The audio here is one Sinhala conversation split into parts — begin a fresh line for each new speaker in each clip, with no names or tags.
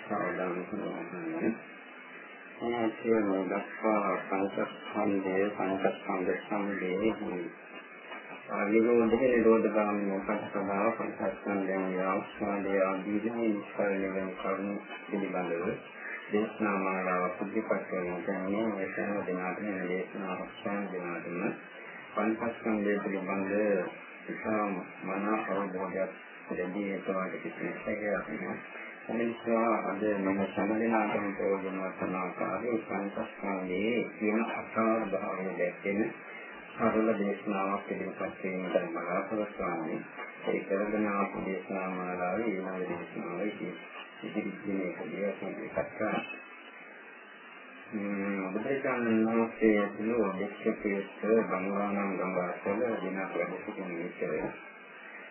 සාධාරණ කරනවා. මේ සියලු දක්වා පංචස්කන්ධය පංචස්කන්ධ සම්බේ ආනිරෝධක නිරෝධ ගාමී පංචස්කන්ධ පංචස්කන්ධයන් ආස්වාදය ආදී නිස්කරණය වෙන කරුණු පිළිබඳව දේශනා මාලාව පුදුපත් කරන මේ සෑම දිනකටම දේශනාවක් සෑම දිනකටම පංචස්කන්ධය පිළිබඳ ඉතාම මන අවබෝධයක් ලැබී ඒකට කිසිම සැකයක් නැහැ. එනිසා අද මම සම්මලනාටම ප්‍රයෝජනවත් වන ආකාරයේ සංස්කෘතියේ කියන අසාර භාවය දැක්කෙන සරල දේශනාවක් පිළිපත් කිරීමට බලාපොරොත්තු වෙන්නේ. ඒ කරගෙන ආපු දේශනා මාලාවේ ඊළඟ දේශනාවේ ඉදිරිපිටේකදී අපි කතා බුදුරජාණන් වහන්සේ ඇතුළු දෙක්ෂකයේ බංගානම් ගංගාසල දිනක් වැඩ සිටින විචාරය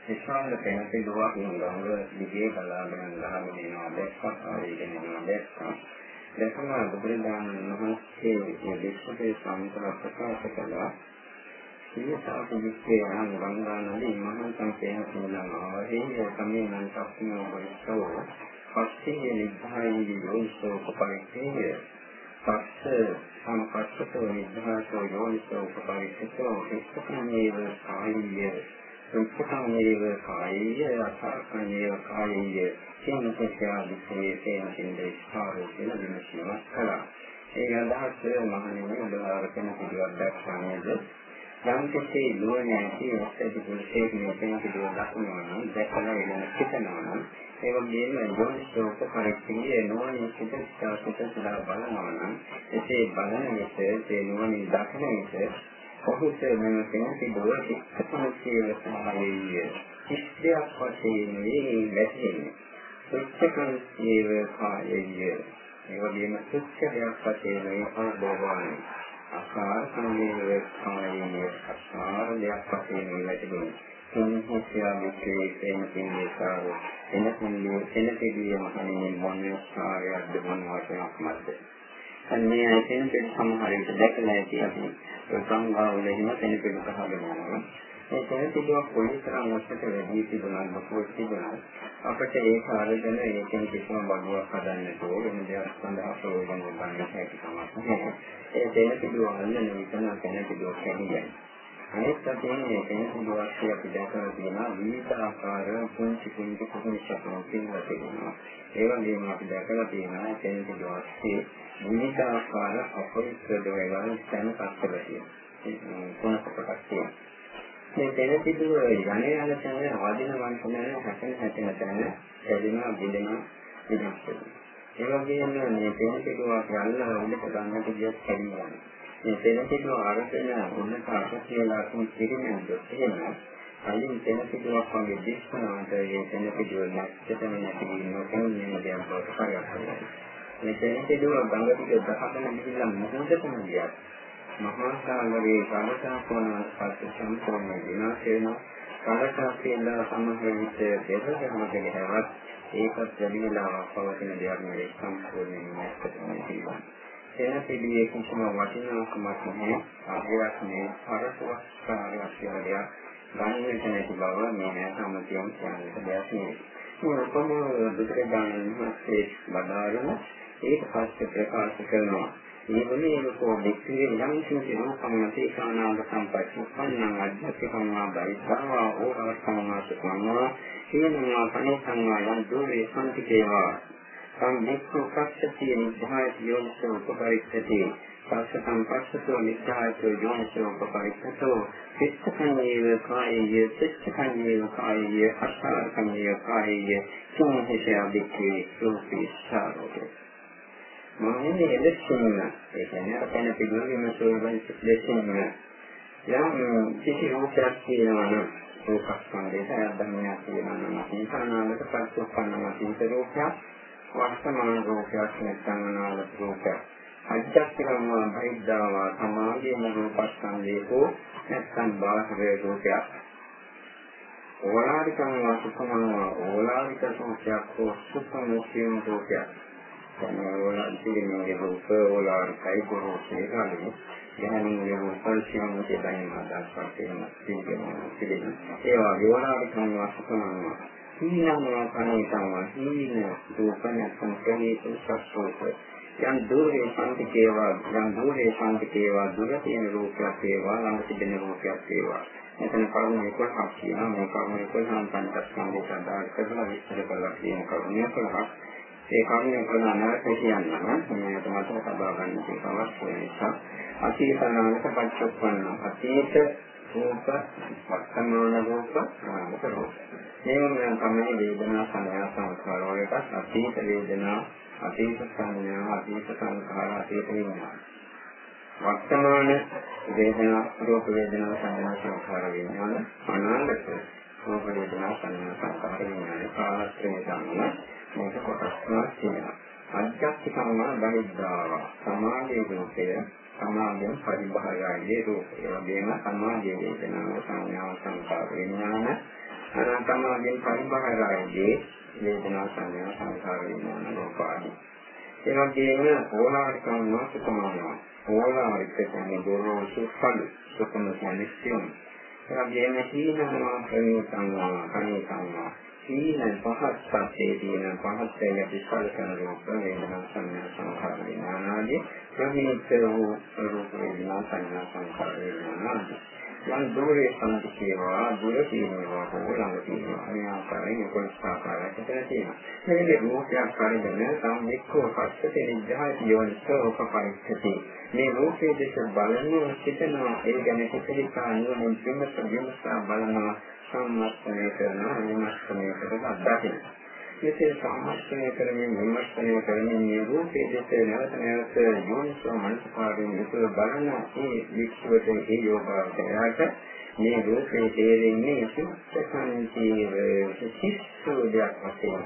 විශාල පෙරපිළුවක් නුඹව දිගේ බලාගෙන ගහගෙන යනවා. දැක්කා ආවේගෙන යනවා දැක්කා. දැකම බුදුරජාණන් වහන්සේ මේ දෙක්ෂකේ සම්පූර්ණ ප්‍රකාශ කළා. සීසාපිච්චේ අහං ගංගා නදී මහා සංකේන කියනවා ඒ තමයි මම සක්තිය වරිස්සෝ පස්සේ නිභායි යෝනිසෝ උපපරිච්ඡේය පස්ස සම්පස්සතෝ නිභාසෝ යෝනිසෝ උපපරිච්ඡේය එක්කමනේව කායිය සුඛං වේව කායය අසංකේය කායය සිංහකයා විශේෂයෙන් සින්දේ ස්ථාරෝ කියන විමසීමක් කළා. ඒ අදහස මහණෙනි ඔබලාට කෙන පිළිවෙත් දැක්වන්නේද යම් කිසි නුවණ ඇති ඇති පුරුෂයෙක් මේ පිළිවෙත් දක්වනවා නම් දැකලා වෙන හිතනවා නම් ඒ වගේම යෝනිසෝක පරිච්ඡේදයේ නුවණ සිත සිත සදා බලනවා නම් එසේ බලන විට ඒ නුවණ දක්න විට ඔහුට මේ කෙනෙකි දුර සිත්පන්සිය සමායෙය ඉස්තියක් වශයෙන් මේ වැටෙන්නේ සුච්චකන්සියව කායෙය. ඒ වගේම සුච්චයක් වශයෙන් මේ අනුභවන්නේ අසාර සංවේග කායෙය අසාර දෙයක් වශයෙන් මේ වැටෙන්නේ සිංහසියා විශේෂයෙන් සිංහසාව එනකින්නේ එනකෙදී මහණෙනි මොන්නේ සාරයක්ද මොන වචනක් මැද අන්නේ ඇතෙන් පිට සමහර විට දැකලා ඇති අපි සංඝාවල එහෙම කෙනෙක් පහගෙන යනවා. ඒ කෙනෙකුට කොයිතරම් ඔස්සට වැඩි තිබුණාද මොකද තිබුණාද අපිට ඒක අරගෙන ඒකෙන් කිසිම බඩුවක් හදන්න ඕන වෙන දෙයක් සඳහා ප්‍රයෝජන ගන්න හැකි තමයි. ඒ කෙනෙකුට අල්ලන විතර කෙනෙකුට කියන්නේ. අනිත් පැත්තෙන් මේ කෙනෙකුට වාක්‍ය අපි දැකලා තියෙනවා විවිධ ආකාර පුංචි පුංචි කුකුල් ශබ්දෝන් තියෙනවා. ඒ වගේම අපි දැකලා තියෙනවා කෙනෙකුට වාක්‍ය විවිධ ආකාර අපරිච්ඡේද වේගන ස්ථාන පස්සල තියෙනවා. කොන කොටක් තියෙනවා. මේ දෙන පිටුව යන්නේ යන තැන වදින වංශනය හැකෙන හැකෙන තැන එදිනවා බිඳෙනවා විනාශ වෙනවා. ඒ වගේම මේ දෙන පිටුව යන්න උඩට ගන්නට ගියත් කැඩෙනවා. මේ දෙන පිටුව අරගෙන උන්නත අසතියලා කුන් පිළිමෙන්ද එහෙම අයින් දෙන පිටුවක් වගේ දිස්සනකට ඒ දෙන පිටුව නැත්තටම නැති වෙනවා කියන්නේ දෙයක් බවට පරිවර්තනය වෙනවා. මේ තැනකදී ගංගා ටික දහගෙන ගිහිල්ලා මොහොතකම ගියා. මහා සාගරයේ කාමසාපෝන පස්සේ සම්පූර්ණ විනාශ වෙනවා. කාමසාපේලා සමහර විට දෙවගමගෙන හැවත් ඒකත් වැඩිලා පවතින දෙයක් නෙවෙයි සම්පූර්ණයෙන් නැස්ත වෙනවා. එන පිළියේ කුසම වටිනාකමක් නැහැ. ආගයක් මේ පරසවස්කාරයක් කියලා දෙයක් ගන්නට නැති බව මේ නෑ සම්මතියෙන් කියන්නට දෙයක් නෙවෙයි. මේ උපම බුදුරජාණන් වහන්සේ වදාරන ඒක පස්සේ ප්‍රකාශ කරනවා. මේ වලේකෝ දෙක්ඛේ යම් කිසි රූපං තේසානාග සම්පච්චපන්නං අධ්‍යාත්මිකං බයිසාවා ඕරවස්සං සුඛං සීනං පණේසං යම් දෝවේ සම්තිකේවා සම්මික්ඛු පස්සතිය නිධාය යෝනිසෝ උපපරික්ඛති පස්සතං පස්සතෝ නිධායතෝ යෝනිසෝ උපපරික්ඛතෝ චිත්තකඤ්ඤේව කායය චිත්තකඤ්ඤේව කායය අස්සාරකඤ්ඤේව කායය. සෝහිෂය අධික්ඛේ සෝපිස්සාරෝ මොන්නේ එලෙසින්ම ඒ කියන්නේ අප ගැන පිළිගන්න සෝබන් ලෙසින්ම යම් කිසි රූපයක් තියෙනවා නම් රූපක් සංදේශ අයද්දමයක් තියෙනවා නම් සංසානාලක පරිසුප්පන්නම සිත රූපයක් වර්තමාන රූපයක් නැත්නම් අනාගත රූපයක්. අධ්‍යාත්මිකව බහිද්ධාවා සමාධියම රූපස්කන්ධයකෝ නැත්නම් බාහිර රූපයක්. ඕලාරිකං වාසුකමන ඕලාරික රූපයක් හෝ සුඛමෝක්ෂියම් රූපයක්. වල ඉතිරිමගේ රූප වල කයි ගොරෝසේ ගන්නේ යහනින් රූපල්සියම් කියලාම අදහස් කරගෙන තියෙනවා ඒවා විවරාට සංවාසකමනවා සීනමය කණේතම හීන රූප නැත්නම් ප්‍රේත සස්සෝත යම් දුරේ සංකේවා යම් දුරේ සංකේවා දුර තියෙන රූපයක් වේවා ළඟ තිබෙන රූපයක් වේවා මෙතන කරුණු 11ක් කියනවා මේ කරුණු 11න් පංචස්කන්ධය සඳහන් කරලා විස්තර කරලා කියන කරුණු 11ක් ඒ කරුණු 11 නැවත කියන්නම්. මේකට මතක තබා ගන්න තියෙන අවශ්‍ය නිසා අතීතනාගත පච්චුප්පන්න. අතීත රූප වර්තමාන රූප අනාගත රූප. මේ තමයි වේදනා සංඥා සංස්කාර වලට අතීත වේදනා අතීත සංඥා අතීත සංඛාර අතීත විඥාන. වර්තමාන වේදනා රූප වේදනා සංඥා සංඛාර විඥාන අනාගත රූප වේදනා සංඥා සංඛාර විඥාන. කාලස්ත්‍රේ ධම්ම මේක කොටස් තුනක් තියෙනවා අධ්‍යාත්මිකම බහිද්ධාව සමාධි රූපය සමාධියෙන් පරිබාහිරයේ රූපය වගේම සමාධියේ වේදනා සංඥා සංඛාර විඥාන අනන්තමාගෙන් පරිබාහිරයේ වේදනා සංඥා සංකාර විඥාන රූපාදී. ඒ වගේම ඕලාරිකම් වාසකමානවා. ඕලාරික කියන්නේ දෝරෝසු සල් සුකුම කියන්නේ සියුම්. ඒ වගේම සීනමා ප්‍රණීතංවා කණීතංවා සීන පහත් පස්සේ තියෙන පහත් වෙන විස්තර කරන රූප වේදනා සංඥා සංකාර විඥාන ආදී ප්‍රණීත වූ රූප වේදනා සංඥා සංකාර විඥාන ආදී යම් දුරේ සම්පූර්ණවා දුර තියෙනවා හෝ ළඟ තියෙනවා. මේ ආකාරයෙන් කොටස් ආකාරයක් හිතලා තියෙනවා. මේකේ රූපයක් පරිදෙන සම්මික්කෝ පස්සතේ නිජහය යෝනිසෝ උපපරිච්ඡති මේ රූපයේ දෙස බලන්නේ හිතනවා ඒ ගැන හිතලිකා නුවණින් විමස විමසා බලනවා. සම්මස්තනය කරනවා විමස්තනය කරලා දකිනවා මෙසේ සම්මස්තනය කරමින් විමර්ශනය කරමින් මේ රූපයේ දෙස නැවත නැවත යෝනිසෝ මනසකාරයෙන් යුතුව බලන මේ වික්ෂුවට ඒ යෝගාවචරයට මේ රූපේ තේරෙන්නේ සුත්තකංචීව සිස්සෝදයක් වශයෙන්.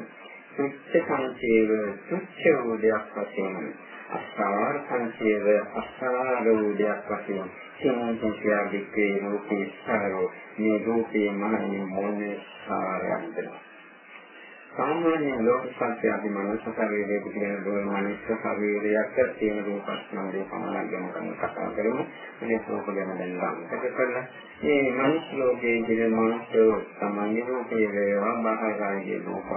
සුත්තකංචීව සුච්චෝදයක් වශයෙන්. අස්සාර සංචේව අස්සාරෝදයක් වශයෙන් සිංහිකයා වික්‍රේ රූපේ සාරෝ මේ රූපේ මනමින් මොනේ සාරයන්ද සාමාන්‍ය ලෝක සත්‍යයේ මනස ශරීරයේ පිටින දුර මනස ශරීරයක් තියෙන රූපස්කන්ධය පමණක් ගැන කන කතා කරමු. මේ රූප ගැන දැන් ගන්නට කරලා මේ මනස ලෝකයේ ඉන්න මනස සාමාන්‍ය රූපයේ වේවා බාහිරයේ රූප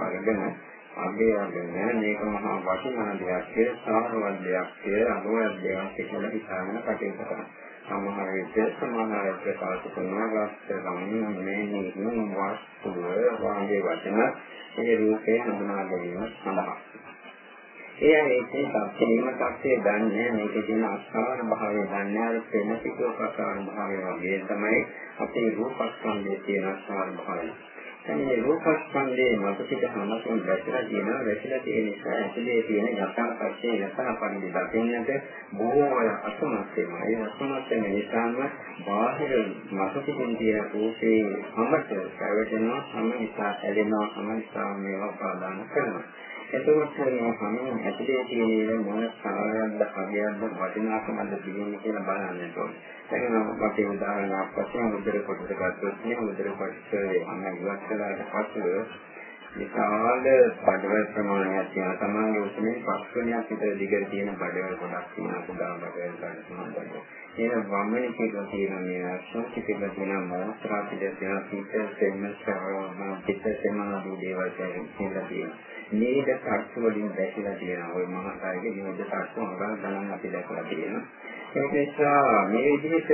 අරගෙන අභියගෙන මේක මහා වටිනා දෙයක් කියලා සාරවත් දෙයක් කියලා අනුවත් දෙයක් කියලා හිතාගෙන කටයුතු කරනවා. සමහර විට සමහර ප්‍රකාශ කරනවා වාස්තවයෙන් මේ නිකුත් වස්තුව වාගේ වචන ඒ රූපේ හඳුනා ගැනීම සඳහා. ඒ ඒකේ සත්‍යීම සත්‍යය දන්නේ මේකේ තියෙන අස්කාර භාවය දන්නේ අර ප්‍රේමසිකෝ ප්‍රකාර භාවය වගේ තමයි අපේ රූපස්කන්ධයේ තියෙන අස්කාර භාවය. මේ රූපස්කන්ධයේ මත පිට හැමතෙම වැටලා තියෙනවා වැටලා තියෙන නිසා ඇතුලේ තියෙන යථාර්ථයේ යථා පරිදි දකින්නට බොහෝ අය අසමත් වෙනවා. ඒ අසමත් වෙන නිසාම බාහිර මත පිටින් තියෙන රූපේ හැමත පැවැටෙනවා හැම නිසා ඇලෙනවා හැම නිසා මේවා පාදාන කරනවා. එතකොට මේ හැම ඇතුලේ තියෙන මොන සාරයක්ද හරියක්ද වටිනාකමද තියෙන්නේ කියලා බලන්න ඕනේ දැන් අපේ උදාහරණයක් වශයෙන් උදේට කොටස ගත්තොත් මේ උදේට කොටසේ අන්න ඉවත් කළාට පස්සේ විශාල බඩවැල් ප්‍රමාණයක් තියෙනවා. තමන්ගේ උසමේ පස්වෙනියක් විතර දිගට තියෙන බඩවැල් ගොඩක් තියෙනවා. කුඩා බඩවැල් ගන්න පුළුවන්. ඒ වමනේ කියලා තියෙන මේ ශෝක කියලා තියෙන මොහොතක් පිට තියෙන පිට සෙමස්ටර් පිට සෙමනාදී දේවල් කියලා තියෙනවා. මේක සත්‍ය වලින් දැකලා තියෙනවා. ওই මහාකාරයේ මේක සත්‍ය මොකක්ද ගණන් අපි දැකලා තියෙනවා. ඒක නිසා මේ විදිහට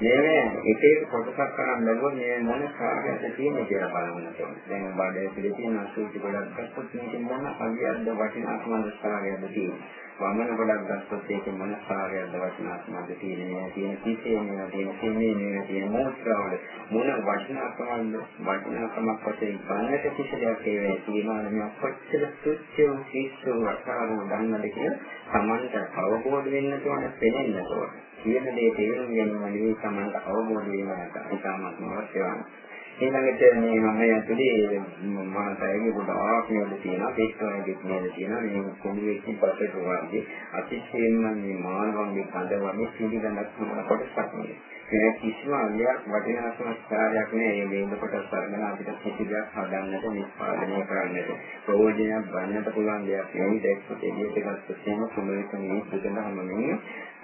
මේ එක එක කොටසක් කරන් බැලුවොත් මේ මොන කාර්යයක්ද තියෙන්නේ කියලා බලන්න ඕනේ. දැන් බඩේ පිළි තියෙන අසුචි ගොඩක් ගත්තොත් මේක මොන අගයක්ද වටිනාකමද කාර්යයක්ද තියෙන්නේ. වමන ගොඩක් ගත්තොත් ඒක මොන කාර්යයක්ද වටිනාකමද තියෙන්නේ. මේ තියෙන කිසේ මේ තියෙන සිමේ මේ තියෙන මොස්ත්‍රාවල මොන වටිනාකමක්ද වටිනාකමක් වශයෙන් ගන්නට කිසිදයක් ඒවේ තියෙනවා මේ කොච්චර සුච්චෝ කිස්සෝ වටාරෝ ගන්නද කියලා Tamanට අවබෝධ වෙන්න ඕන පෙනෙන්න ඕන. කියන දේ තේරුම් ගැනීම නෙවෙයි Tamanට අවබෝධ වීම ඉතාමත් අවශ්‍ය වෙනවා. ඊළඟට මේ මම ඇතුලේ මහතයගේ ගොඩාක් නේද තියෙනවා පිටුවගේ නේද තියෙනවා. මේ කොළුවේ කිපතේ වගේ අතිශයින්ම මේ මානවගේ කඳ වගේ පිළිගන්නක් කොටසක් නේ ඒ කිසිම අලියක් වටිනා සංස්කාරයක් නෑ. මේ මේක කොටස් අරගෙන අපිට කිසි දෙයක් හදන්නට නිෂ්පාදනය කරන්නට ප්‍රයෝජනයක් ගන්නට පුළුවන් දෙයක් නෙවෙයි. දැක්කොත් එළියට ගත්තොත් එහෙම කුමරික මේ බුදුන හැමෝම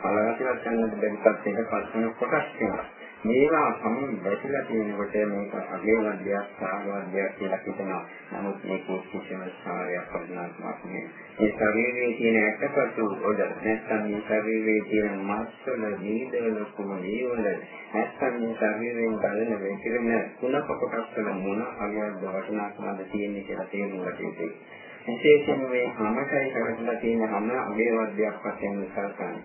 කලරතිවත් ගන්නට බැරි පැත්තක පස්සන කොටස් තියෙනවා. මේවා සමන් වැටිලා තියෙනකොට මේක අගේවද්දයක් සාගවද්දයක් කියලා හිතනවා. නමුත් මේක කිසිම සාරයක් වඩනාත්මක් නෙවෙයි. මේ ශරීරයේ තියෙන ඇටකටු වල නැත්නම් මේ ශරීරයේ තියෙන මාස්වල නීදවල කුමලීවල නැත්නම් මේ ශරීරයෙන් බලන වෙකිරෙන කුණප කොටස් වල මොන අගයක්ද වටිනාකමද තියෙන්නේ කියලා තේරුම් ගන්න ඕනේ. විශේෂයෙන්ම මේ හැමකයි කරලා තියෙන හැම අගේවද්දයක් වශයෙන් සලකන්නේ.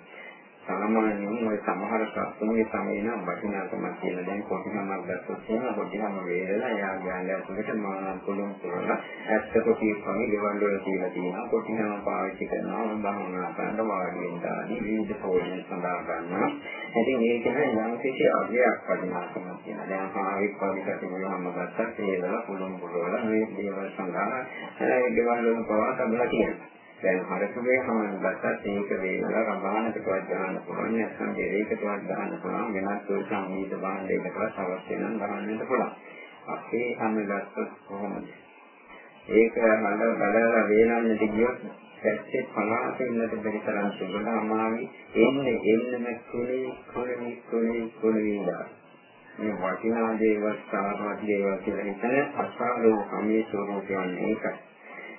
සාමාන්‍යයෙන් ওই සමහර සත්තුන්ගේ සමේ නම් වටිනාකමක් කියලා දැන් කොටිනමක් ගත්තොත් එහෙම කොටිනම වේදලා එයා ගානක් උඩට මානම් පුළුවන් කරලා ඇත්ත කොටි කමි ගෙවල් වල තියලා තියෙනවා කොටිනම පාවිච්චි කරනවා. බහුණා කරන්න වාඩි වෙන්න ආදී විවිධ පොයන් සඳහා ගන්නවා. ඉතින් ඒක නම් යම් කිසි අගයක් වටිනාකමක් තියෙනවා දැන් ආයෙත් වගේ කටයුතුම ගත්තත් ඒවල පුළුවන් පුරවලා මේ දේවල් සඳහා ඒ ගෙවල් වල පවා තබලා තියෙනවා. දැන් හරකුගේ හමන ගත්තත් ඒක වේලා රබානකටවත් ගන්න පුළුවන් නැත්නම් දෙරේකටවත් ගන්න පුළුවන් වෙනත් ඒ සංගීත භාණ්ඩයකටවත් අවශ්‍ය නම් ගන්නන්න පුළුවන්. අපේ හැම ගත්තොත් කොහොමද? ඒක හල බලලා වේලන්නට ගියොත් පැත්තේ පලාසින්නට බැරි තරම් සුබල අමාවි එන්නේ එන්නම කුලී කුලී කුලී කුලී මේ වටිනා දේවල් සාරවත් දේවල් කියලා හිතන අසාරෝ කමේ ස්වરૂපයන් ඒකයි.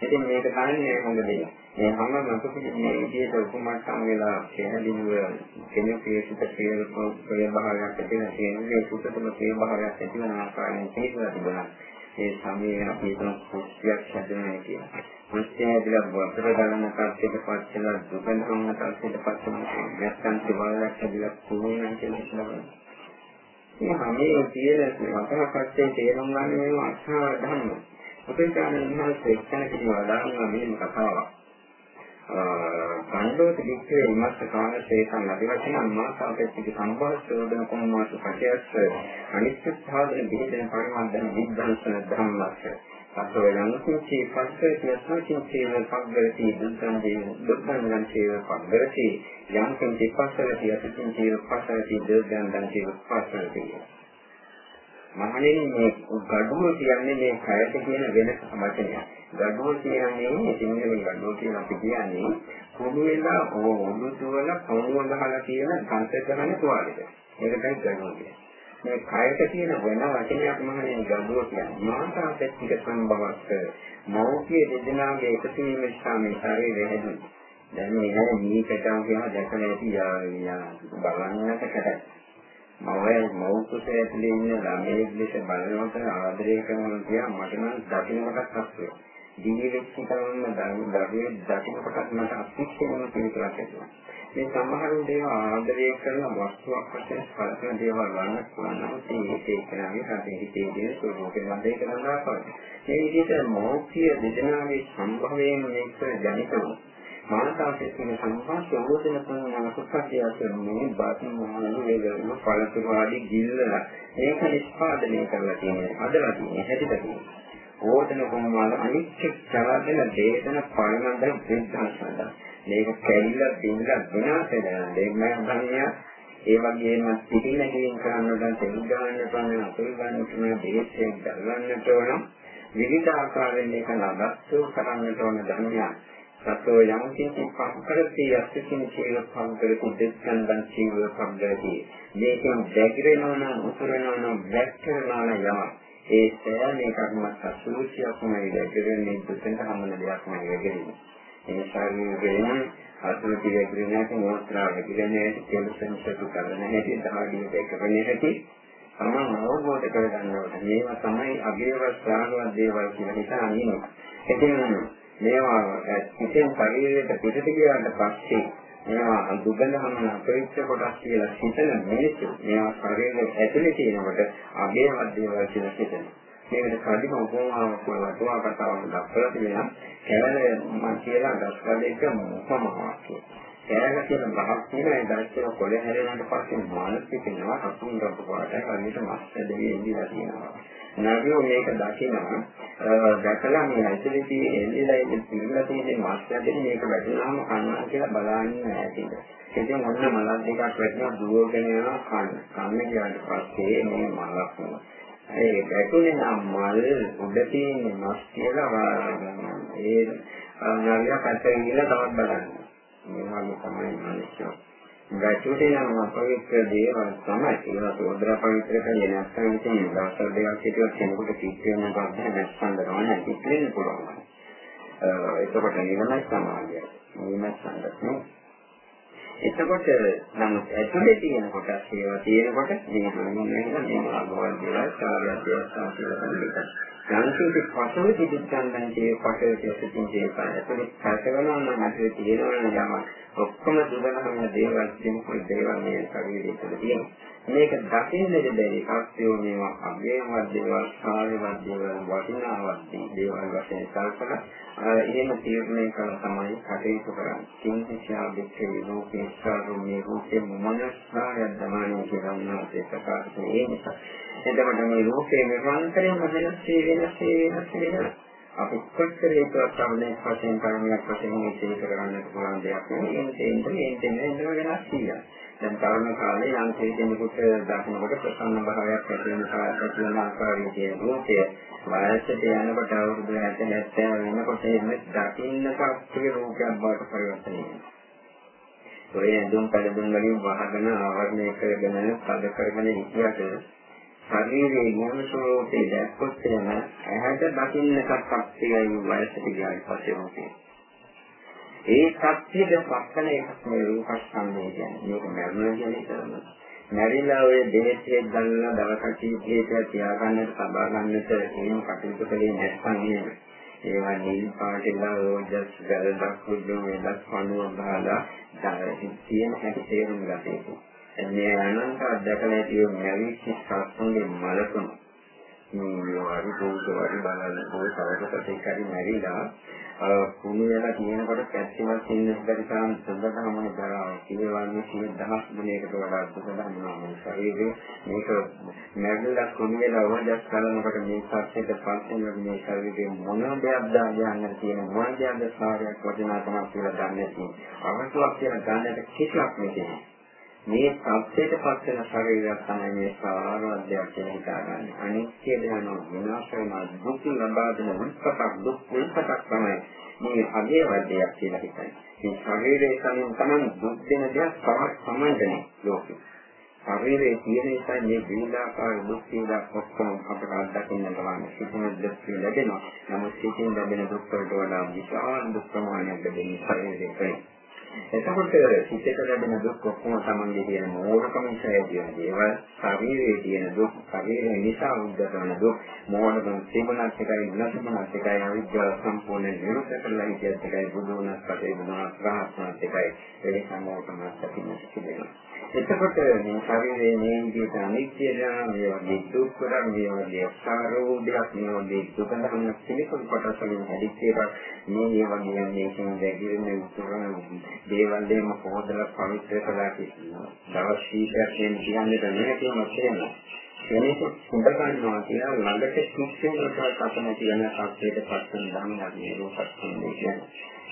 ඉතින් මේක තන්නේ හොඳ දෙයක්. මේ හැම මොකද මේ විදිහට උපමට්ටම් වෙලා පැහැදිලිව කෙනෙකුගේ සුත ප්‍රිය භාවයක් ඇති වෙන කෙනෙකුගේ සුතතම ප්‍රිය භාවයක් ඇති වෙන ආකාරයෙන් තේරුම් තිබුණා. ඒ සමයේ අපි හිතන කුස්සියක් හැදෙනවා කියලා. කුස්සිය හැදලා වතර ගන්න කච්චේට පස්සෙලා දුකනම කච්චේට පස්සෙලා නැත්තම් සිවල්ලක් හැදලා කුණේ කියලා හිතනවා. මේ හැමේ තියෙන වතර කච්චේ තේරුම් ගන්න මේ අස්හා ධර්ම. අපේ ඥාන විමර්ශනය එක්තැන කිව්වා දානවා මෙන්න කතාවක්. කණ්ඩෝත වික්‍රේ විමර්ශ කාණ ශේෂන් අධිවචන මාසාපෙච්චි සම්භාෂ්ඨෝදන කොම්මාස පටයස්ස අනිත්‍ය සාධන බෙහෙතන පරිමන්දන විද්වංශන ධම්මස්ස. අතෝ යම් කිසි පස්සේ යසකින් සේව පග්ගරති දුක්ඛං දේ දුක්ඛං සේව පග්ගරති යම් කිසි පස්සේ යසකින් සේව පස්සරති දුක්ඛං සේව පස්සරති මහණෙනි මේ ගඩුව කියන්නේ මේ කයට කියන වෙනස වචනයක්. ගඩුව කියන්නේ සිංහලෙන් ගඩුව කියන අපි කියන්නේ කුණු වෙලා ඔළුව තුවල පොණුව ගහලා තියෙන සංසේකරණ තුවාලෙක. ඒකයි ගඩුව කියන්නේ. මේ කයට කියන වෙන වචනයක් මහණෙනි ගඩුව කියන්නේ. මාතා පෙත්තික සම්භවස්ස මෞඛ්‍ය දෙදෙනාගේ එකතු වීම නිසා මේ ශරීරය හැදුනේ. දැන් මේ හැම මීකටම කියන දැකලා ඇති බලන්නට කැටයි. මම මව් කුසේ ඇතුලේ ඉන්න ළමයෙක් ලෙස බලනකොට ආදරය කරනවා කියන මට නම් දකින්නටත් අස්සෙ. දිවිවෙච්ච කමම දරුවේ දකින්නටත් මට අත්‍යවශ්‍යම කෙනෙක් ඇතිවෙනවා. මේ සමහර දේවල් ආදරය කරන වස්තුවක් වශයෙන් කල්පන දේවල් වන්නත් පුළුවන් නම් ඒක ඒකනාගේ හදේ හිතේ දේ ස්වરૂපේ මැදේ කරනවා පාඩේ. මේ විදිහට මෞඛ්‍ය දෙදෙනාගේ සම්භවයෙන් මේක දැනිකම මානසික කියන සංවාසය ඕදෙන කරන කුසකයක් මේ බාහිර මොහොන වේදන පළතුරු ආදී ගිල්ලලා. ඒක නිෂ්පාදනය කරලා තියෙනවා හදලා තියෙනවා හැදිලා තියෙනවා ඕදෙන කොමාල අනිත්‍ය චලන දේශන පරිමන්දල විද්‍යාසඳ මේක කැල්ල බින්ද විනාශ වෙනවා. දෙයක් මම ඒ වගේම පිටි නැගීම් කරන්න දැන් තෙල් ගන්න පුළුවන් අපේ ගන්න පුළුවන් දේශයක් දල්වන්නට ඕන. විවිධ ආකාරයෙන් මේක නඩත්තු කරන්නට ඕන ධර්මයක්. සතෝ යම් කිසි පක්කරති යස්සින් චේව පංකරති දෙස්සන්දන් චේව පංකරති මේකෙන් දැගිරෙනවා නම් උතුරනවා නම් වැක්කරනවා නම් යම ඒ සෑම එකක්ම සසුචියක්මයි දැගිරෙන්නේ දුකෙන් හමන දෙයක්මයි වැගෙන්නේ ඒ ශරීරයෙන් අතුරු පිළිගන්නේ මොහොත්‍රා වැగిරෙන්නේ කෙලසෙන් සතු කරන හැටි දහඩිය දෙකවෙන හැටි තමන් අවබෝධ කරගන්න ඕනේ මේවා තමයි අගේවත් ශ්‍රාගවත් දේවල් කියලා හිතන්නේ ඉතින් මේවා හිතෙන් ශරීරයට පිටට ගියාට පස්සේ මේවා දුගඳහම අපරිච්ඡ කොටස් කියලා හිතන මිනිස්සු මේවා ශරීරයේ ඇතුලේ තියෙනකොට අගේවත් දේවල් කියලා හිතනවා. මේකට කඩිම උපමාවක් වතුවා කතාවක් දක්වලා තියෙනවා. කැලේ මම කියලා ගස්වලේක උපමාවක්. කෑම කියන බහක් තියෙන ඒ දැක්කේ කොළ හැරෙනාට පස්සේ මානසික වෙනවා අතුන් රතු පාටයි හරියට මස් ඇදෙන්නේ ඉඳලා තියෙනවා. නගියෝ මේක දකිනවා දැකලා මේ ඇතුලේ එල්ලලා ඉන්න පිළිලා තියෙන මාස්ටර්ගෙන් මේක වැටුනහම කන්නා කියලා බලන්නේ නැහැ ඉතින් ඔන්න මලක් දෙකක් වැටෙනවා දුවගෙන යනවා කන්න. කන්න ගියාට පස්සේ මේ මලක් ඒ වැටුනේ නම් මල් උඩ තියෙන මස් කියලා ඒ නගියා පැත්තෙන් ගිහලා තවත් බලන්න. මේ වගේ තමයි මිනිස්සු. වැටුටේන අපවිත්‍ර දේවල් තමයි ඒවා සෝදර පවිත්‍ර කියන්නේ නැත්නම් ඉතින් දවස් දෙකක් හිටියොත් කෙනෙකුට කිච්ච වෙන එකක් නැත්නම් දරවන්න කිච්චෙන්න පුළුවන්. එතකොට නිවනයි සමාධිය. නිවන සංගතනේ. එතකොට නමුත් ඇතුලේ තියෙන කොටස් ඒවා තියෙනකොට මේ හඳුන්වන්නේ මේ ආගමවල දේවල් සාරයක් දේවල් කියලා තමයි. සංකේත පසුව තිබෙච්චන්දන් කියේ පසුව තිබෙන දේවල් ඇතුලේ පැටවෙනවා නම් ඇතුලේ තියෙනවා නම් යම ඔක්කොම දුබලම දේවල් කිමුකුල් දේවල් මේ ශරීරය තුළ තියෙනවා. මේක දකින්නද බැරි කස්යෝ මේවා අගේවත් දේවල් සාරවත් දේවල් වටිනාවත් දේවල් වශයෙන් කල්පනා එහෙම තීරණය කරලා තමයි කටයුතු කරන්නේ. කිංසියා දෙකේ ලෝකේ සාරුමේ රූපේ මනසාය දමානෝ කියනවා ඒක ප්‍රකාශ කරන්නේ නිසා. එතකොට මේ රූපේ නිරන්තරයෙන්ම වෙනස් වෙනස් වෙනස් වෙනස් අපි කොච්චර ඒකවත් තමයි වශයෙන් කර්මයක් වශයෙන් මේක කරගන්න පුළුවන් දෙයක් නෙවෙයි. එන්නේ එන්නේ එන්නේ වෙනස් කියලා. දැන් තරුණ කාලේ යම් කෙනෙකුට දකින්නකොට ප්‍රසන්න භාවයක් ඇති වෙන ඇති වෙන ආකාරයේ කියන රූපය වයසට යනකොට අවුරුදු 60 70 වෙනකොට එන්නේ දකින්න කප්පේ රූපයක් බවට පරිවර්තනය වෙනවා. ඔය ඇඳුම් පැළඳුම් වලින් වහගෙන ආවරණය කරගෙන පද කරගෙන හිටියට ශරීරයේ මූල ස්වરૂපේ දැක්කොත් එන ඇහැට දකින්න කප්පේ වයසට ගියාට පස්සේ මොකද ඒ සත්‍යද පස්සන එකක් මේ රූපස්කන්ධය කියන්නේ. මේක මරණ කියන එක තමයි. මැරිලා ඔය දෙහෙත් ගන්නලා දවසක් කීපයක් තියාගන්නට සබා ගන්නට එහෙම කටයුතු කළේ නැත්නම් එහෙම. ඒවා නිල් පාටලා ඕජස් ගලක් උඩින් වෙලක් පණුව ගහලා තියෙන හැටි තේරුම් ගන්න. මේ අනන්ත අධ්‍යක්ෂණයේ තියෙන මැරිච්ච සත්තුන්ගේ මලකුණු මේ වරි පොත වරි බලන්න පොයි සවකට එකයි මැරිලා කුණු වෙලා තියෙනකොට පැත්තෙවත් ඉන්න බැරි තරම් සම්බන්ධමයි දරාව. ඒ වගේ සිය දහස් ගුණයකට වඩා දුක ගන්නවා මේ ශරීරේ. මේක මැරිලා කුණු වෙලා වහජස් කරනකොට මේ සත්‍යයට පස්සෙන් මේ ශරීරේ මොන දෙයක් දාගන්න තියෙන මොන දෙයක්ද සාරයක් වටිනාකමක් කියලා දන්නේ නැහැ. අවශ්‍යයක් කියලා ගන්නට කිසිවක් නෙමෙයි. මේ සත්‍යයට පත් වෙන ශරීරයක් තමයි මේ සාරවත්යක් කියලා හිතාගන්නේ. අනිත්‍ය දහන විනාශ වෙන දුක් ලබා දෙන උත්පතක් දුක් උත්පතක් තමයි මේ අගේ වදයක් කියලා හිතන්නේ. මේ ශරීරයේ සමින් තමයි දුක් දෙන දෙයක් තවත් සමන්දනේ ලෝකෙ. ශරීරයේ තියෙන නිසා මේ විවිධාකාර දුක් පීඩා ඔක්කොම අපට අත්දකින්න පුළුවන්. සිතින දුක් ලැබෙනවා. නමුත් සිතින් ලැබෙන දුක් වලට වඩා විශාල දුක් ප්‍රමාණයක් ලැබෙන ශරීරයේ එතකොට සිතට ලැබෙන දුක් ඔක්කොම තමන්ගේ තියෙන මෝඩකම නිසා ඇතිවන දේවල්, ශරීරයේ තියෙන දුක්, ශරීරය නිසා උද්ගතවන දුක්, මෝඩකම තිබුණත් එකයි නැතිවුණත් එකයි අවිද්‍යාව සම්පූර්ණ නිරුද්ධ කරලා හිටියත් එකයි බුදු වුණත් පස්සේ බුදුනාත් රහත්නාත් එකයි ඒ සම්මෝහකම ඇතිවෙන සිදුවෙනවා. එතකොට මේ ශරීරයේ මේ විදිහට අනිත්‍ය දා මේ වගේ දුක් කරන් මේ වගේ සාරෝධයක් මේ වගේ දුක නම් පිළිකුල් කොටස් වලින් හැදිච්ච එකක් මේ වගේ මේකෙන් දැකිරෙන උතුරන දේවල් දෙම පොහොදලා පවිත්‍ර කළා කියනවා. දවස් කීපයක් කියන කියන්නේ නැහැ කියනවා කියනවා. කෙනෙක් හොඳ ගන්නවා කියලා ළඟට කුක්ෂේකට අපන කියන සත්‍යයට පස්සෙන් ධම්මයක් මේ රූපත් කියන්නේ.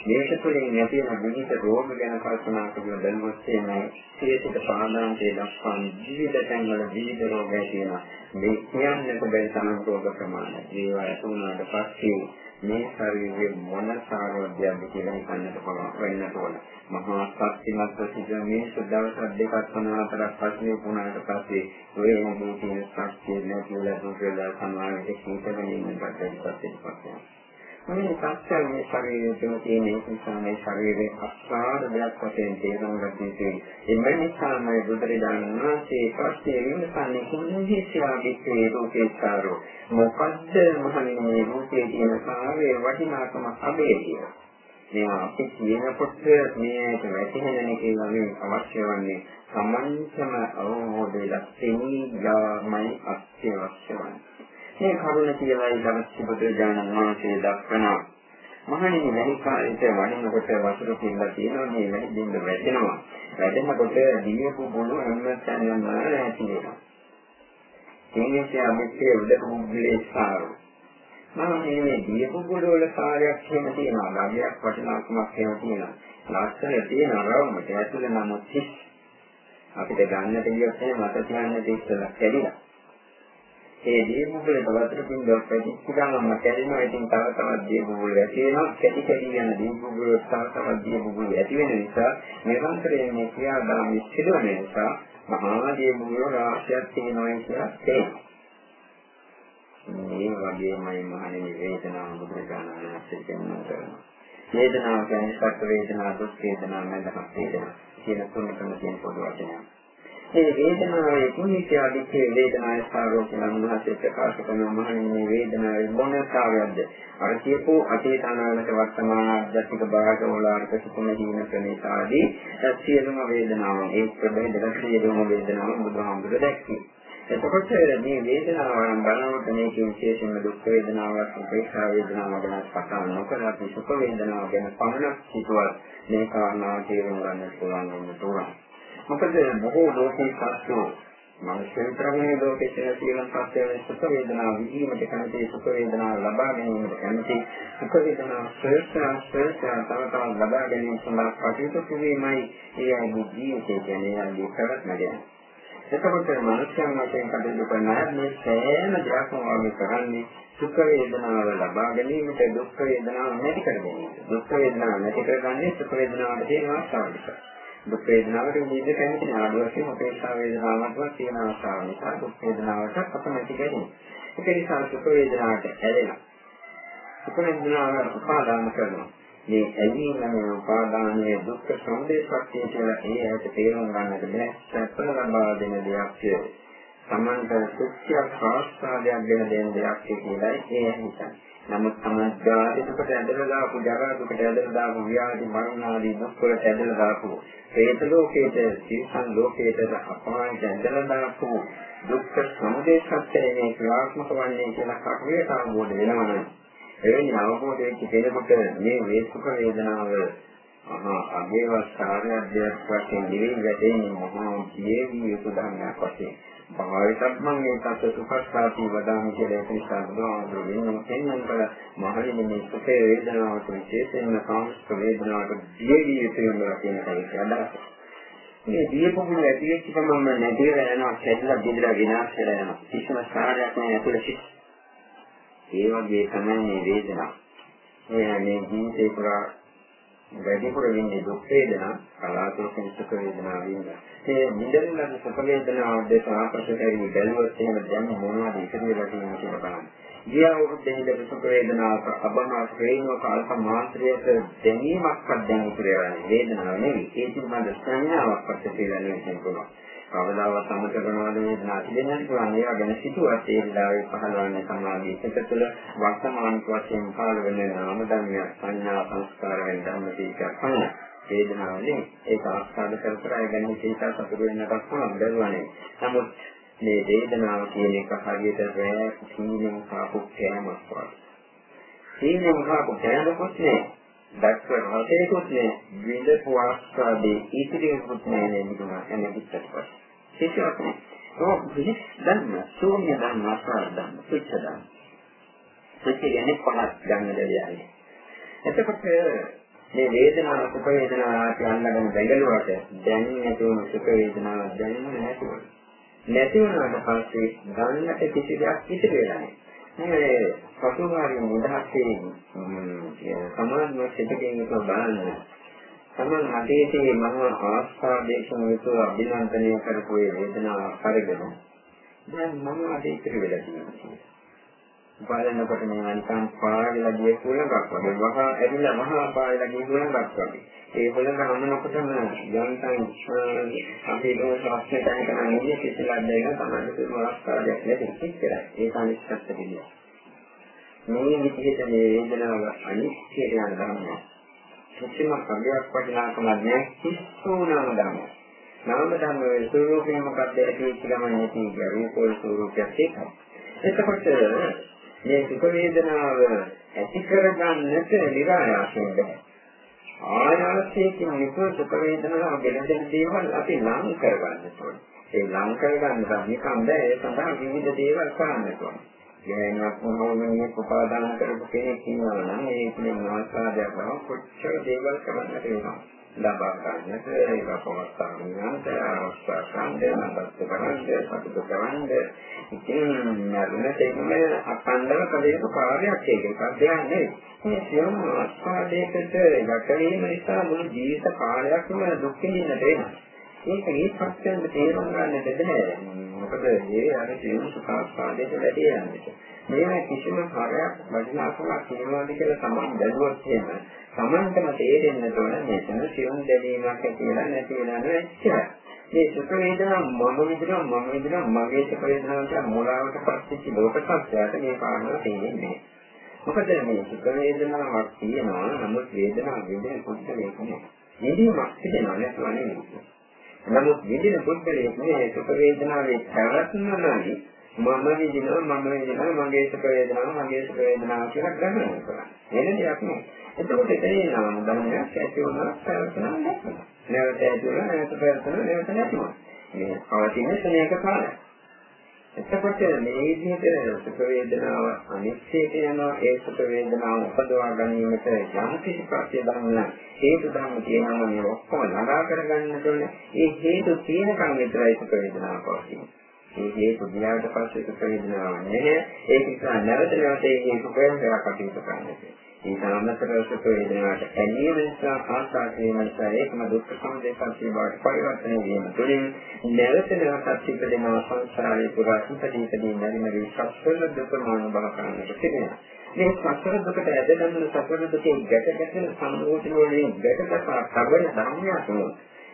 මේක තුළින් නැති වෙන විවිධ රෝග ගැන කල්පනා කරලා බලනොත් එන්නේ සියයට පාදාන්තයේ දක්වා විවිධ තැන්වල විවිධ රෝග ඇතිවෙනවා. මේ කියන්නේ කොබේ තමයි රෝග ප්‍රමාණය. ඒවා ඇතුණාට පස්සේ මේ ශරීරයේ මොන සාරෝග්‍යයක්ද කියලා හිතන්නට පුළුවන් වෙන්නට ඕන. මහා ශක්තිමත් ප්‍රතිජා මේ සදවස් දෙකක් වනාතරක් පස්සේ වුණාට පස්සේ ඔය මොහොතේ තියෙන ශක්තිය නැතිවලා දුකලා සමාවෙට කීතගෙන ඉන්නකට පස්සේ පස්සේ මේ සත්‍යය මේ ශරීරයේ තුන තියෙන නිසා මේ ශරීරයේ අස්කාර දෙයක් වශයෙන් තේරුම් ගන්න යුතුයි. එම නිසාම බුදුරජාණන් වහන්සේ ප්‍රශ්නේ විමසන්නේ කුණුහි ශ්‍රාවිතේ රූපේචාරෝ. මොකද්ද මහණෙනි මේ රූපේ තියෙන සාරයේ වටිනාකම අබේ කියලා. මේ අපි කියනකොට මේක වැටහෙන කියලා මේ අවශ්‍ය වන්නේ සමන්තම අවබෝධය ලක්ෂණී යාමයි අත්‍යවශ්‍ය වන්නේ. මේ කරුණ කියලායි ධර්ම බුදුරජාණන් වහන්සේ දක්වනවා. මහණෙනි වැඩි කාලෙට වඩිනකොට වතුර කියලා තියෙනවා මේ වැඩි දින්න වැටෙනවා. වැටෙනකොට දියපු බොළු හැමතැනම නැති වෙනවා. එනිසා අපිට උඩ කුඹුලේ සාරු. මම මේ දියපු බොළු වල කාර්යයක් එහෙම තියෙනවා. ගාමියක් වටිනාකමක් එහෙම තියෙනවා. ලස්සන තියෙන අරමුණට ඇතුළේ නමුත් අපිට ගන්නට ගියොත් එහෙම මත තියන්නට ඉස්සලා කැඩිලා. ඒ දී බුබුලේ වතුර පින්ඩක් පැතිච්ච ගමන්ම කැඩෙනවා. ඉතින් තව තවත් දී බුබුල ඇති වෙනවා. කැටි කැටි යන දී බුබුල තව තවත් දී බුබුල ඇති වෙන නිසා නිරන්තරයෙන් මේ ක්‍රියාදාමය සිදුවන නිසා මහා දී බුබුල රාශියක් තියෙනවා කියලා තේරෙනවා. මේ වගේමයි මහණෙනි වේදනාව බුදුරජාණන් වහන්සේ කියනවා. වේදනාව කියන්නේ සත්‍ය වේදනා, දුක් වේදනා, මඳහත් වේදනා කියන තුනකම තියෙන පොදු වචනයක්. මේ වේදනාවේ කුණිතියාදිකේ වේදනාවේ සාරෝපණ මහත්ය ප්‍රකාශ කරන මහණෙනි වේදනාවේ මොනකාරයක්ද අර කියපු අතීත අනාගත වර්තමාන ආධ්‍යාත්මික භාග වලාට සුකුම දීන ප්‍රණීතාදී සියලුම වේදනාවන් ඒ ප්‍රබේදක සියලුම වේදනාවන් බුදුහාමුදුර දැක්කේ. එතකොට මේ වේදනාවන් බලනකොට මේකේ විශේෂයෙන්ම දුක් වේදනාවක් උපේක්ෂා වේදනාවක් ගැන කතා නොකර අපි සුඛ වේදනාව ගැන පමණක් හිතුවා මේ කාරණාව තේරුම් ගන්න පුළුවන් වෙන තුරන් මොකද බොහෝ ලෝකේ සත්‍යෝ මනුෂ්‍ය විතරනේ ලෝකේ තියෙන සියලුම සත්‍යයේ සුඛ වේදනා විඳීමට කැමති සුඛ වේදනා ලබා ගැනීමට කැමති සුඛ වේදනා ශ්‍රේෂ්ඨ ශ්‍රේෂ්ඨ තව තවත් ලබා ගැනීම සඳහා කටයුතු කිරීමයි ඒ අයගේ ජීවිතය කියන්නේ අයගේ ප්‍රවත්ම ගැන. එතකොට මනුෂ්‍යයන් වශයෙන් කටයුතු කරන අය මේ සෑම දෙයක්ම වගේ කරන්නේ සුඛ වේදනාව ලබා ගැනීමට දුක් වේදනාව නැති කර ගැනීම. දුක් වේදනාව නැති කරගන්නේ සුඛ වේදනාවට තියෙන ආශාව නිසා. දුක් වේදනාවට විවිධ කැමති ආදි වශයෙන් උපේක්ෂා වේදනාවක්වත් තියෙන අවස්ථාව නිසා දුක් වේදනාවට අපමණටි ගැනීම. ඒක නිසා සුඛ වේදනාවට ඇලෙනවා. සුඛ වේදනාව උපාදාන කරනවා. මේ ඇලීම උපාදානයේ දුක් සමුදයපත්ය කියලා ඒ ඇයට තේරුම් ගන්නට බෑ. සැප ලබා දෙන දෙයක් කියලා. සමන්ත සුඛ්‍ය ප්‍රාස්ථාදයක් දෙන දෙයක් කියලා ඒ හිතන්නේ. නමුත් සමජ්ජාති දුකට ඇදලා දාපු ජරා දුකට ඇදලා දාපු ව්‍යාධි මරණ ආදී දුක් වලට ඇදලා දාපු හේත ලෝකේට සීසන් ලෝකේට අපායට ඇදලා දාපු දුක්ඛ සමුදය සත්‍යයේ ක්‍රියාත්මක වන්නේ කියලා කටුවේ සම්බෝධ වෙනවනේ. එවැනි අවබෝධයෙන් කෙනෙකුට මේ වේසුක වේදනාව අහා අගේවත් කාර්යයක් වශයෙන් නිවි වැටෙන්නේ මහා ජීවී යුතු ධර්මයක් වශයෙන් භාවිතත් මම මේ තත් සුඛස්සාති වදාමි කියලා ඒක නිසා බුදුහාමුදුරු වෙනම කෙන්නන් කළ මහණෙනි මේ සුඛ වේදනාවට විශේෂයෙන්ම කාමස්ක වේදනාවට දියවිය යුතුනවා කියන එකයි අදහස. මේ දීපමුණ ඇති වෙච්ච ගමන්ම නැතිව යනවා කැඩලා බිඳලා විනාශ වෙලා යනවා. කිසිම සාරයක් නැහැ ඇතුළේ. ඒ වගේ තමයි මේ වේදනාව. මේ මේ ජීවිතේ පුරා වැඩිපුර වෙන්නේ දුක් වේදනා කලාතුරකින් සුඛ වේදනා වින්දා. ඒ නිදැල්ලන සුඛ වේදනාව දෙක ආපස්සට බැලුවොත් එහෙම දැන් මොනවද ඉතිරි වෙලා තියෙන්නේ කියලා බලන්න. ගිය අවුරුද්දේ ඉඳලා සුඛ වේදනාවක අබමා ශ්‍රේණියක අල්ප මාත්‍රයක දැනීමක්වත් දැන් ඉතිරි වෙන්නේ වේදනාව නෙවෙයි. ඒ පිළිබඳ සංඥාවක්වත් ඉතිරි වෙන්නේ නැහැ. කවදාවත් සමත කරනවද වේදනා පිළිගන්න පුළුවන් ඒවා ගැන සිතුවත් ඒ විලාවේ පහළවන්නේ සමාධිය එක තුළ වර්තමාන වශයෙන් පහළ වෙන නාම ධර්ම සංඥා සංස්කාර වෙන ධර්ම තීකයක් පමණයි. වේදනාවලින් ඒක ආස්වාද කර කර ඒ ගැන හිතා සතුට වෙන්නටත් පුළුවන් බැලුවානේ. නමුත් මේ වේදනාව කියන එක හරියට රෑ සීනෙන් කාපු කෑමක් වගේ. සීනෙන් කාපු කෑමකුත් නේ. දැක්ක රසයකුත් නේ විඳපු ආස්වාදේ ඉතිරියකුත් නේ නේද එන්නේ පිටපත් කිසිවක් නෑ. ඒක විහිස් ධර්ම, ශූන්‍ය ධර්ම, අසාර ධර්ම, පිච්ච ධර්ම. පිච්ච කියන්නේ පහක් ගන්න දෙයයි. එතකොට මේ වේදනාව සුඛ වේදනාව කියන්නගෙන බැඟලුවට දැන් නැතුව සුඛ වේදනාව දැනෙන්නේ නැතුව. නැති වුණාට පස්සේ ගන්නට කිසි දෙයක් ඉතිරි වෙලා නැහැ. මේ පසුමාරිය මුදහසේ සමාන වශයෙන් දෙකකින් බලන්න තමන් අතීතයේ මහා ආස්වාදයෙන් යුතුව අභිනන්දනය කරපු ඒ වේදනාව අරගෙන දැන් මම අතීතෙ වෙලා තියෙනවා. බලනකොට මේ නිකන් පාළලා ගිය කුලඟක් වගේ වහා ඇවිල්ලා මහා පාළලා ගිය කුලඟක් වගේ. ඒ කුලඟ හමුනකොටම යන්තම් අපේ දෝෂ ශාස්ත්‍රයට අනුකරන ඉන්නේ කිසිලා දෙයක තමයි කිසිම අවස්ථාවක් නැති ඉච්චරයි. ඒක අනිශ්චිත පිළිය. මේ විදිහට මේ වේදනාව අනිශ්චිත යන ධර්මයක්. කිසිම කඩයක් වටිනාකමක් නැහැ කිස්සෝනාම ධර්ම. නාම ධර්මයේ ස්වરૂපය මොකක්ද ඇති වෙච්ච ගමන් නැති රූපෝල් ස්වરૂපයක් ඒකයි. එතකොට මේ සුඛ වේදනාව ඇති කරගන්නට නිරායාසයෙන් බෑ. ආයාසයෙන් නිකෝ සුඛ වේදනාව ගෙනදෙන දේවල් අපි ලං කරගන්න ඕනේ. ඒ ලං කරගන්න නිකම් බෑ ඒ සඳහා විවිධ දේවල් කරන්න ඕනේ. ගෑනක් මොනෝමනිය උපාදාන කරපු කෙනෙක් ඉන්නවා නම් ඒ කියන්නේ ආස්වාදයක් බව කොච්චර දේවල් කරන්නට වෙනවා. ලබා ගන්නට ඒක පවත්වාගෙන යන්න අවස්ථා ගන්න නඩත්තු කරන්න සතුට කරන්න ඉතින් නරුණ තේමේ අකණ්ඩව කලේක කාර්යයක් ඒක එකක් දෙයක් නෙවෙයි මේ සියලුම ආස්වාදයකට යට වීම නිසා මුළු ජීවිත කාලයක්ම දුක් විඳින්නට වෙනවා ඒක මේ සත්‍යයෙන් තේරුම් ගන්න බැහැ. මොකද මේ අර සියලු සුඛාස්වාදයට වැඩි යන්නේ. මේවා කිසිම හරයක් වටිනාකමක් තියෙනවාද කියලා තමයි දැනුවත් එහෙම. Tamanටම තේරෙන්න ඕන මෙතන සියුම් දැනීමක් කියලා නැති වෙලා නෙවෙයි. මේ සුඛ වේදනා මම විඳිනවා මම විඳිනවා මගේ සුඛ වේදනාව කියන මොලාවට පස්සේ ලෝක සත්‍යයට මේ කාරණා තේරෙන්නේ. මොකද මේ සුඛ වේදනාවක් තියෙනවා නමුත් වේදනාව විඳින පුද්ගලයෙක් නෙවෙයි. නිදීමක් තිබෙනවා නේද නෙවෙයි. නමුත් විඳින පුද්ගලයෙක් මේ සුඛ වේදනාවේ පැවැත්මමයි මම විඳිනවා මම විඳිනවා මගේ සුඛ වේදනාව මගේ සුඛ වේදනාව කියලා ග්‍රහණය කරනවා. වෙන දෙයක් නෙවෙයි. එතකොට එතේ නාම ධර්මයක් ඇති වුණා පැවැත්මක් නැහැ. නැවත ඇති වුණා නැවත පැවැත්ම නැවත නැති වුණා. මේ පවතින ශනේක කාලය. එතකොට මේ විදිහට සුඛ වේදනාව අනිත්‍යයට යනවා ඒ සුඛ වේදනාව උපදවා ගැනීමට යම් කිසි ප්‍රත්‍ය ධර්ම හේතු ධර්ම තියෙනවා මේ ඔක්කොම ළඟා කරගන්න ඕනේ ඒ හේතු තියෙනකන් විතරයි සුඛ වේදනාව පවතින්නේ ඒ හේතු ගියාට පස්සේ සුඛ වේදනාවක් නැහැ. ඒක නිසා නැවත නැවත ඒ හේතු ප්‍රයෝගයක් කටයුතු කරන්න ඊට අමතරව සුඛ වේදනාවට ඇලීම නිසා ආශා කිරීම නිසා ඒකම දුක් සමුදය සත්‍ය බවට පරිවර්තනය වීම තුළින් නැවත නැවතත් ඉපදෙනා සංසාරේ පුරා ඉපදීපදී නැරිමරි සත්වල දුක මානබල කරන්නට තිබෙනවා. මේ සතර දුකට ඇදගන්න සතර දුකේ ගැට ගැටෙන සම්මෝධන වලින් ගැටගසා කවන ධර්මයක්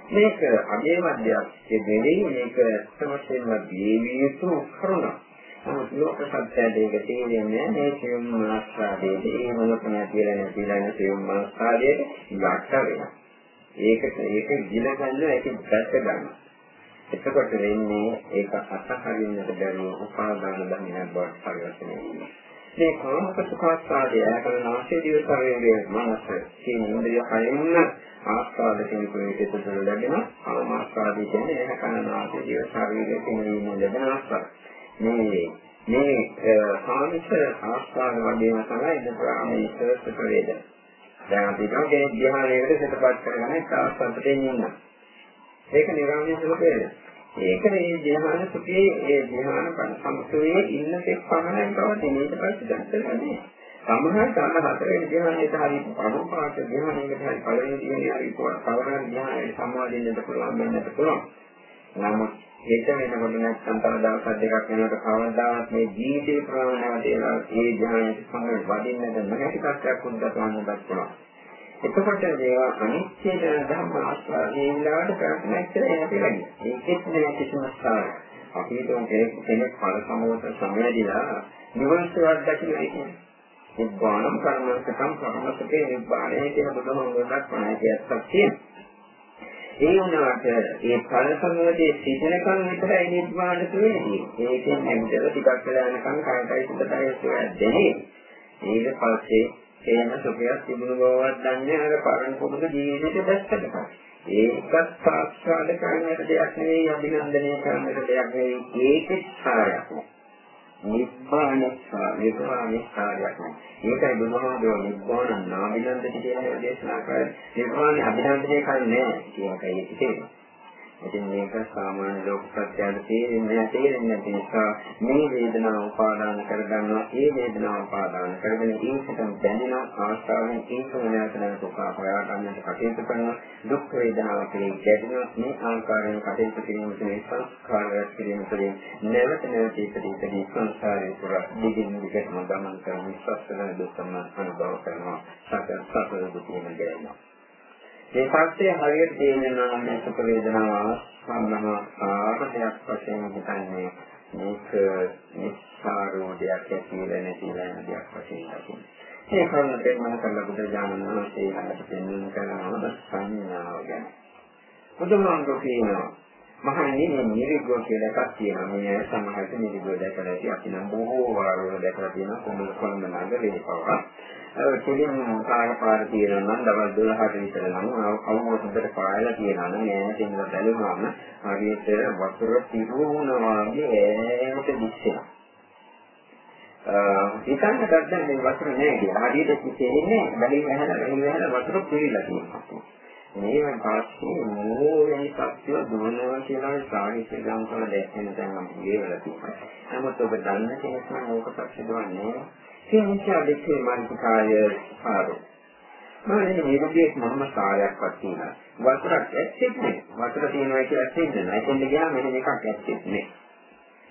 මේක අගේ මැදයක් ඒ දෙවි මේක සමස්තයෙන්ම දීවිය යුතු කරුණක්. නමුත් ලෝක සත්‍යයේක තේරෙන්නේ මේ සියුම් ආස්වාදයේ ඒ මොනකම කියලා නැතිලා නැ සියුම් ආස්වාදයේ යට වෙනවා. ඒකට ඒක ගිල ගන්න ඒක දැක්ක ගන්න. එතකොට වෙන්නේ ඒක අසහරින්නට බැරුව උපාදාන ධර්මයක් බවට පරිවර්තනය වෙනවා. මේ කාමපසුඛාස්වාදය කරන ආශේ දිව ශරීරයේ මනස කියන ඉන්ද්‍රිය හයින්න ආස්වාද කෙනෙකුට එතකොට ලැබෙන කාමාස්වාදී කියන්නේ එන කන ආශේ දිව ශරීරයේ තියෙන ලැබෙන ආස්වාද. මේ මේ සාමිත ආස්වාද වගේම තමයි ඉදප්‍රාමීස සුඛ වේදන. දැන් අපි හිතමු කෙනෙක් ධ්‍යානයකට සිතපත් කරගෙන ඒක ආස්වාදයෙන් ඉන්නවා. ඒක නිරාමී සුඛ වේදන. ඒක මේ ධ්‍යාන සුඛයේ ඒ ධ්‍යාන සම්පූර්ණයේ ඉන්න තෙක් පමණයි පවතින. ඊට පස්සේ දැක්කන්නේ සමහර සම හතරේ ධ්‍යානයේ හරි අනුපාත ධ්‍යානයකට හරි පළවෙනි ධ්‍යානයේ හරි කවරන ධ්‍යානයේ සම්මාදින්නට පුළුවන් වෙන්නත් පුළුවන්. නමුත් හෙට වෙනකොට නැත්නම් තව දවස් දෙකක් යනකොට කවදාවත් මේ ජීවිතේ ප්‍රමාණවත් ඒවා ඒ ධ්‍යානයේ සමග වදින්නද නැති කටයක් උද්දත වන්නත් පුළුවන්. එතකොට මේවා අනිත්‍ය ධර්ම ආස්වාදයේ ඉන්නවට ප්‍රශ්නයක් කියලා එන පිළිගන්න. ඒකෙත් නෑ කිසිම ස්ථානයක්. අපි හිතමු කෙනෙක් ඵල සමෝත සමයදීලා නිවන සුවක් දකින්නයි කියන්නේ. නිබ්බානම් කර්මසකම් කර්මසකේ නිබ්බාණය කියන බුදුහමඟක් වණයි කියස්සක් තියෙනවා. ඒ වුණාට ඒ ඵල සමුදේ සිටිනකන් විතරයි නිර්වාණ වෙන්නේ. ඒකෙන් ඇවිදලා ටිකක් වෙලා යනකන් කායයි සිතයි සොයන්නේ. ඊට පස්සේ තේම සුඛයක් තිබුණු බවවත් දන්නේ අර පරණ පොදුක ජීවිතේ දැක්කද. ඒකත් සාක්ෂාත් කරන්නට දෙයක් නෙවෙයි අභිනන්දනය කරන්නට දෙයක් නෙවෙයි ඒකෙත් සාරයක්. නිබ්බානස්සා නිර්වාණස්කාරයක් නෑ. ඒකයි බුදුහාමුදුරුවෝ නිබ්බාන නාමිනන්දති කියන දේශනා කරන්නේ. නිර්වාණය අභිනන්දනය කරන්නේ නෑ කියන එකයි තියෙන්නේ. ඉතින් මේක සාමාන්‍ය ලෝක සත්‍යයට තේරෙන්නේ තේරෙන්නේ නැති නිසා මේ වේදනාව උපාදාන කරගන්නවා ඒ වේදනාව උපාදාන කරගෙන ඒකටම බැඳෙන ආශාවෙන් ඒකම නැවත නැවත උපාහාර ගන්නට කටයුතු කරනවා. දුක් වේදනාව කෙරෙහි ගැටෙනවා මේ ආකාරයෙන් කටයුතු කිරීම තුළින් සංස්කාරයක් කිරීම තුළින් නැවත නැවත ඉදිරියටදී සංසාරේ පුරා දිගින් දිගටම ගමන් කරන සත්‍යන දුක්ඛම අනුභව කරනවා. සත්‍ය සත්‍ය දුකීම ගැනීම මේ සත්‍යය හරියට තේරෙනවා නම් සුඛ වේදනාව සම්මහා ආරණයක් වශයෙන් හිතන්නේ මේක නිස්සාරෝ දෙයක් ඇතිවෙලා නැතිලා යන දෙයක් වශයෙන් දකින්න. මේ කරුණ දෙන්නම කළ බුදුරජාණන් වහන්සේ ළඟට පෙන්වන කරනවා සංඥාව ගැන. බුදුමාංගෝ කියනවා මහණෙනි මේ නිරිගෝ කියලා එකක් තියෙනවා. මේ සමහරට නිරිගෝ දැකලා ඇති අපි නම් බොහෝ වාරවල දැකලා තියෙනවා කොමුල් කොළඹ නගරේ පවා. කෙලින් කායපාර තියෙනවා නම් දවල් 12ට විතර නම් අවුරුදු හොඳට පායලා තියෙනවා නම් ඈත ඉඳලා බැලුවාම හරියට වතුර පිරුණා වගේ ඈත දිස්සෙනවා. හිතන්නට දැන් මේ වතුර නෑ කියලා. හරියට කිසිෙන්නේ බැලින් ඇහැලා බැලින් ඇහැලා වතුර පිළිලා තියෙනවා. මේ පස්සේ මෝහයෙන් සත්‍ය දුවනවා කියලා සාහිත්‍ය ග්‍රන්ථවල දැක්වෙන තැන් නම් කියවලා තියෙනවා. නමුත් ඔබ දන්න කෙනෙක් නම් ඕක ප්‍රශ්නවන්නේ ඒ නිසා දෙකේ මානසිකාය පාරෝ. මම මේ විදිහට මොනම කාර්යයක්වත් තියෙනවා. වතුරක් ඇත්තෙත් නෑ. වතුර තියෙනවා කියලා තේින්නේ නැහැ. එතෙන්ද ගියාම මෙන්න එකක් ඇත්තෙත් නෑ.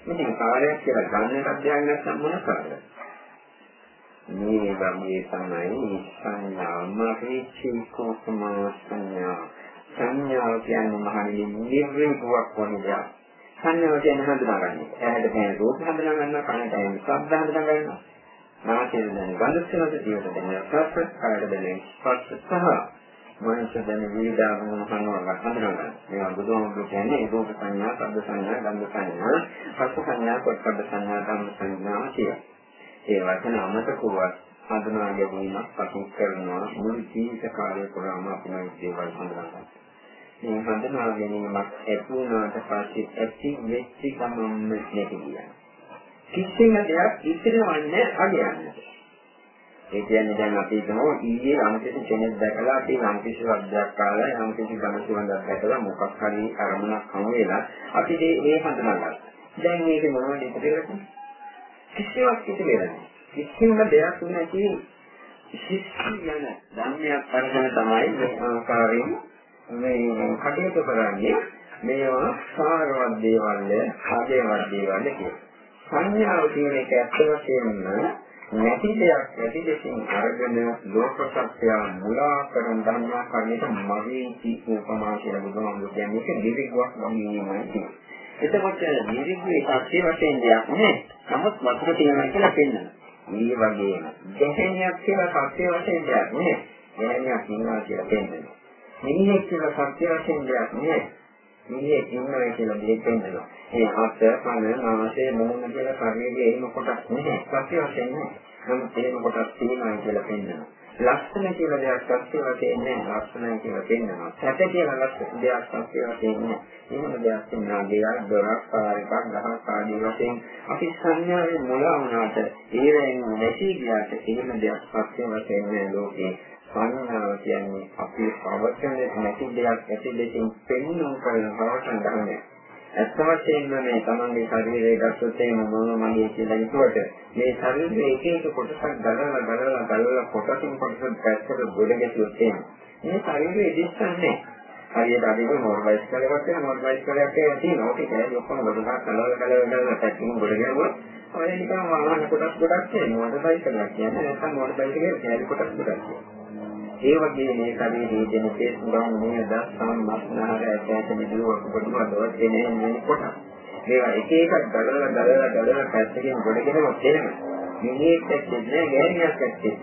ඉතින් කාර්යයක් කියලා ගන්නටත් දෙයක් නැත්නම් මොන කාර්යයක්ද? මේ වගේ තමයි සංඥා මරිචිකෝ සමාසඤ්ඤා සංඥා කියන්නේ මහණෙනි නිර්වේගයක් වන දෙයක් සංඥා කියන්නේ හඳුනාගන්නේ ඇහැට දැනෙන රූප හඳුනා ගන්නවා කනට ඇහෙන ශබ්ද හඳුනා ගන්නවා නාසයෙන් දැනෙන ගඳ සුවඳ දිවට දැනෙන රස කයට දැනෙන ස්පර්ශ සහ මනස දැනෙන විවිධ මොහොනවල හඳුනා ගන්න මේවා බුදුහාමුදුරු කියන්නේ රූප සංඥා ශබ්ද සංඥා ගන්ධ සංඥා රස සංඥා පොට්ටබ්බ සංඥා ධම්ම සංඥා කියලා ඒ වචන අමතකවත් හඳුනා ගැනීමක් පසු කරනවා මුළු ජීවිත කාලය පුරාම අපි මේ දේවල් හඳුනා ගන්නවා. මේ හඳුනා ගැනීමක් ඇති වුණාට පස්සේ ඇති වෙච්ච ගමන්ම නැති කියන්නේ. කිසිම දෙයක් ඉතිරවන්නේ අගයන්නේ. ඒ කියන්නේ දැන් අපි හිතමු ඊයේ අන්තිම කෙනෙක් දැකලා අපි අන්තිම වර්ධයක් කාලා අන්තිම ගම සුවඳක් දැකලා මොකක් හරි අරමුණක් හමු වෙලා අපි මේ හඳුනා ගන්නවා. දැන් මේක මොනවද ඉතිරෙන්නේ? කිසිවක් ඉතිරෙන්නේ නැහැ. කිසිම දෙයක් නැති ශිෂ්‍ය යන ධර්මයක් අරගෙන තමයි මේ ආකාරයෙන් මේ කටයුතු කරන්නේ. මේවා සාරවත් දේවල්, හදේවත් දේවල් කියන. සංඥාව කියන එක ඇත්ත වශයෙන්ම නැති දෙයක් නැති දෙකින් අරගෙන ලෝක සත්‍ය මුලා කරන ධර්මාකරණයට මගේ ජීවිත උපමා කියලා බුදුහාමුදුරුවෝ කියන්නේ ඒක නිවිගුවක් වගේමයි. එතකොට නිවිගුවේ සත්‍ය වශයෙන් දෙයක් නෑ. නමුත් වතුර තියෙනවා කියලා පෙන්වනවා. මේ වගේම ගැහණියක් කියලා සත්‍ය වශයෙන් දෙයක් නෑ. ගැහණියක් ඉන්නවා කියලා පෙන්වනවා. මිනිහෙක් කියලා සත්‍ය වශයෙන් දෙයක් නෑ. මිනිහෙක් ඉන්නවා කියලා දෙයක් පෙන්වනවා. මේ අත, කන, නාසය, මොන කියලා ශරීරයේ එහෙම කොටස් නෑ. සත්‍ය වශයෙන් නෑ. නමුත් එහෙම කොටස් තියෙනවා කියලා පෙන්වනවා. ලක්ෂණ කියලා දෙයක් සත්‍ය වශයෙන් නෑ ලක්ෂණයි කියලා පෙන්නනවා. සැප කියලා ලක්ෂණ දෙයක් සත්‍ය වශයෙන් නෑ. එහෙම දෙයක් තියෙනවා දෙයක් දොරක් කාර්යයක් ගහක් ආදී වශයෙන් අපි සංඥාවේ මුලා වුණාට ඒවෙන් නැති ගියාට එහෙම දෙයක් සත්‍ය වශයෙන් නෑ ලෝකේ. සංඥාව කියන්නේ අපි පවතන නැති දෙයක් ඇති දෙකින් පෙන්වන කරන පවතන ධර්මයක්. ඇත්ත වශයෙන්ම මේ තමන්ගේ ශරීරය ගත්තොත් එහෙම මොන මගේ කියලා හිතුවට මේ ශරීරයේ එක එක කොටසක් ගලවලා ගලවලා ගලවලා කොටසින් කොටස පැත්තට ගොඩ ගැසුවොත් එහෙම මේ ශරීරය දිස්සන්නේ. හරියට අපි මොර්බයිස් කරලා කරලා මොර්බයිස් කරලා තියෙනවා. ඒක කියන්නේ ඔක්කොම ගොඩක් ගලවලා ගලවලා ගලවලා පැත්තකින් ගොඩ ගැහුවොත් ඔය නිකන් වාහන කොටස් ගොඩක් තියෙනවා. මොර්බයිස් කරලා කියන්නේ නැත්නම් මොර්බයිස් එකේ කොටස් ගොඩක් තියෙනවා ඒ වගේ මේ ශරීරයේ දෙන තේසුම් මේ දස්සම් මස්නහර ඇටයට මිදුව කොටවලවත් දෙන්නේ මේ කොට. මේවා එක එකක් ගලවලා ගලවලා ගලවලා පැත්තකින් ගොඩගෙනවත් දෙනවා. මිනිහෙක් ඇත්තේ නෑ ගෑණියක් ඇත්තේ.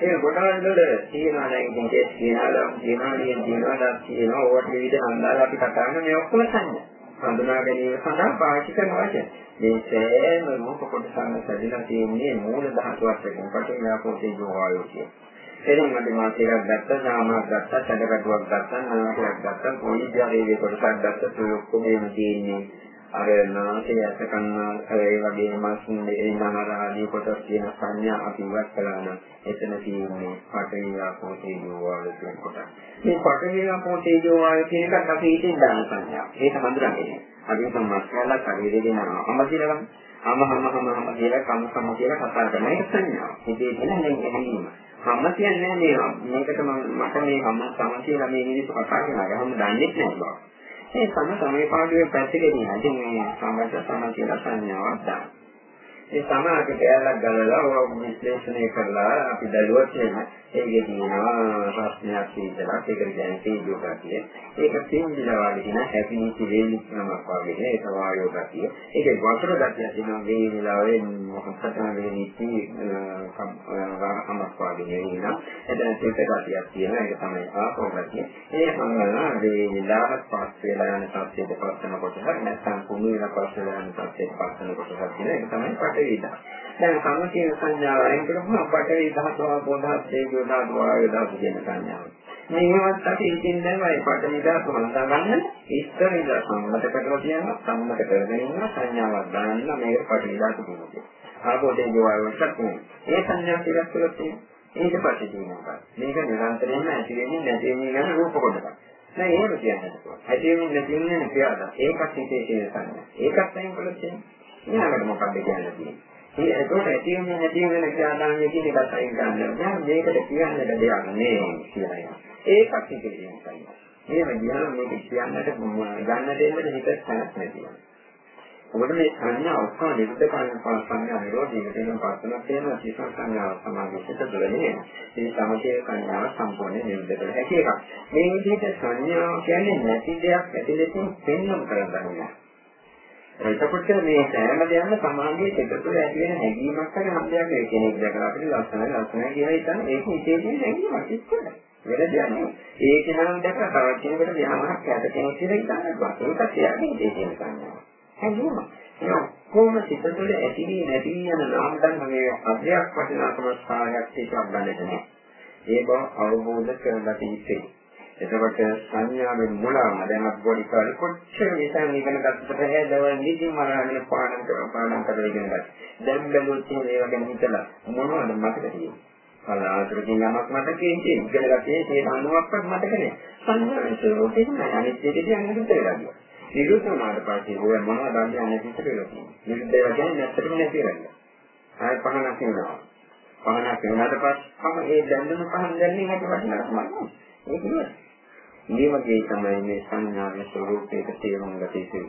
ඒ ගොඩවල් වල තියෙනවා නම් ඉතින් ඒක කියනවා දිනාලියෙන් දිනවලා තියෙනවා ඕවට විවිධ හන්දාලා අපි කතා කරන මේ ඔක්කොම සංඥා. හඳුනා ගැනීම සඳහා පාවිච්චි කරන වචන. මේ සෑම රූප කොටසක්ම සැදලා තියෙන්නේ මූල ධාතුවක් එක්ක. පටන් යාපෝතේ ජෝවායෝ කියන්නේ. එනම් අපි මාසයක් ගත්තා, සාමාවක් ගත්තා, සැඩකටුවක් ගත්තා, නාමයක් ගත්තා, පොඩි ජාලයේ කොටසක් ගත්තා, ඒ ඔක්කොම තියෙන්නේ අර නාසය ඇස කන ඒ වගේ මාසුන් දෙන්නමර ආදී කොටස් කියන සංඥා අපි ඉවත් කළා නම් එතන තියෙන්නේ පඨවි ආපෝ තේජෝ වායු කියන කොටස්. මේ පඨවි ආපෝ තේජෝ වායු කියන එකත් අපි ඉතින් දාන සංඥා. ඒක හඳුනගන්නේ. අපි සම්මස්කලා ශරීරේ දෙනවා. අම කියලා අම හම හම හම කියලා කම කම කියලා කතා කරන එක සංඥා. ඉතින් එතන නෙමෙයි. මම කියන්නේ මේවා. මේකට මම මට මේ කම සම කියලා මේ මිනිස්සු කතා කරනවා. මම දන්නේ නැහැ බා. ඒ සම සමේ පාඩුවේ පැත්තකදී නැති මේ සමත සම කියලා සංඥාවක් දාන්න. ඒ සමාජ කැලක් ගලලා ඔය විශ්ලේෂණය කරලා අපි බැලුවොත් එහෙම ඒකේ තියෙනවා ප්‍රශ්නයක් තියෙනවා ඒකට කියන්නේ තීජෝ ගතිය. ඒක තීන්දිලා වගේ කියන හැපිනි කිලෙලි නමක් වගේ ඒක වායෝ ගතිය. ඒකේ වතුර ගතිය තියෙනවා මේ වෙලාවේ මොකක්දම මේ නිති කමක් වගේ නෙවෙයි එතන තෙත ගතියක් තියෙනවා ඒක තමයි ආපෝ ගතිය. ඒ සංගලන මේ විලාපත් පස් වෙලා යන සත්‍යයට පස්සන කොටස නැත්නම් කුණු වෙන පස් වෙලා යන සත්‍යයට පස්සන කොටස කියන එක තමයි පටවි දා. දැන් සම්මුතිය සංඥාව අයින් කරපුවම පටවි දහසව පොදහස් තේජෝ ධාතු වායු ධාතු කියන සංඥාව. මේවත් අපි ඉතින් දැන් මේ පටවි ධාතු හඳා ගන්න ඉස්සර ඉඳලා සම්මත කරලා තියෙනවා සම්මත කරගෙන ඉන්න සංඥාවක් දාන්න මේක පටවි ධාතු කියනවා. ආපෝතේ ජීවවලට නෙමෙයි. ඒ සංඥා කියලා තුලත් ඊට පස්සේ තියෙනවා. මේක නිරන්තරයෙන්ම ඇති වෙන්නේ නැති වෙන්නේ ගැන රූප කොටයක්. නෑ එහෙම කියන්නත් පුළුවන්. ඇති වෙන්නේ නැති වෙන්නේ ක්‍රියාවක්. ඒකත් හිතේ තියෙන සංඥා. ඒකත් අයින් කළොත් එන්නේ. ඊළඟට මොකක්ද කියන්න තියෙන්නේ? ඒ ඒකට ඇති වෙන්නේ නැති වෙන ක්‍රියාදාමයේ කියන එකත් අයින් කරන්න. දැන් මේකට කියන්නට දෙයක් නෑ කියලා. ඒකත් හිතේ තියෙන සංඥා. මේව ගියාම මේක කියන්නට ගන්න දෙන්නට හිත තැනක් නැතිවෙනවා. මොකද මේ සංඥා ඔක්කොම නිරුද්ධ කරන සංඥා නිරෝධී කියන පස්සන තියෙන සිසං සංඥාව සමාගිත දෙලනේ. මේ සමතේ සංඥාව සම්පූර්ණ නිරුද්ධ කළ හැකි එකක්. මේ විදිහට සංඥාව කියන්නේ නැති දෙයක් ඇතුළතින් පෙන්වන්න කරගන්නවා. එතකොට මේ සෑම දෙයක්ම සමාජයේ දෙකතුල ඇති වෙන හැඟීමක් හරි හම්බයක් ඒ කෙනෙක් දැකලා අපිට ලස්සනයි ලස්සනයි කියලා හිතන ඒක හිතේ තියෙන හැඟීමක් ඉස්සරහ. වෙන දෙයක් නෙවෙයි. ඒක නම් දැකලා තවත් කෙනෙකුට ව්‍යාමහක් ඇත කෙනෙක් කියලා හිතන්න බෑ. ඒකත් එයාගේ හිතේ තියෙන සංඥාවක්. හැඟීම. ඒ කොහොම සිත තුළ ඇති වී නැති යන නාම ධර්ම මේ අධ්‍යක් වටිනාකම සාගත එකක් ගන්නට නෑ. ඒ බව අවබෝධ කරගත යුතුයි. එතකොට සංඥාවෙන් මුලාම දැන් අපි පොඩි කාලේ කොච්චර විසන් ඉගෙන ගත්තට හැදවල් නිදි මරාගෙන පාඩම් කරන පාඩම් කරලා ඉගෙන ගත්තා. දැන් බැලුවොත් ඒව ගැන හිතලා මොනවද මතක තියෙන්නේ? කලාතුරකින් යමක් මතකේ ඉගෙන ගත්තේ ඒ 90ක්වත් මතක නෑ. සංඥාවේ ස්වરૂපේ නෑ. අනිත් එක කියන්නේ හිතේ නිරුද්ධ වුණාට පස්සේ ඔය මොනවද දන්නේ නැති කියලා කියනවා. නිරුද්ධ වෙලා කියන්නේ නැත්තටම නැති වෙනවා. ආය පහනක් වෙනවා. පහනක් වෙනාට පස්සම ඒ දැනුම පහන් දැන්නේ නැති වටිනාකමක්. ඒක නෙවෙයි. මේ වගේ තමයි මේ සංඥාවේ ස්වરૂපයක තේරුම් ගත යුතු.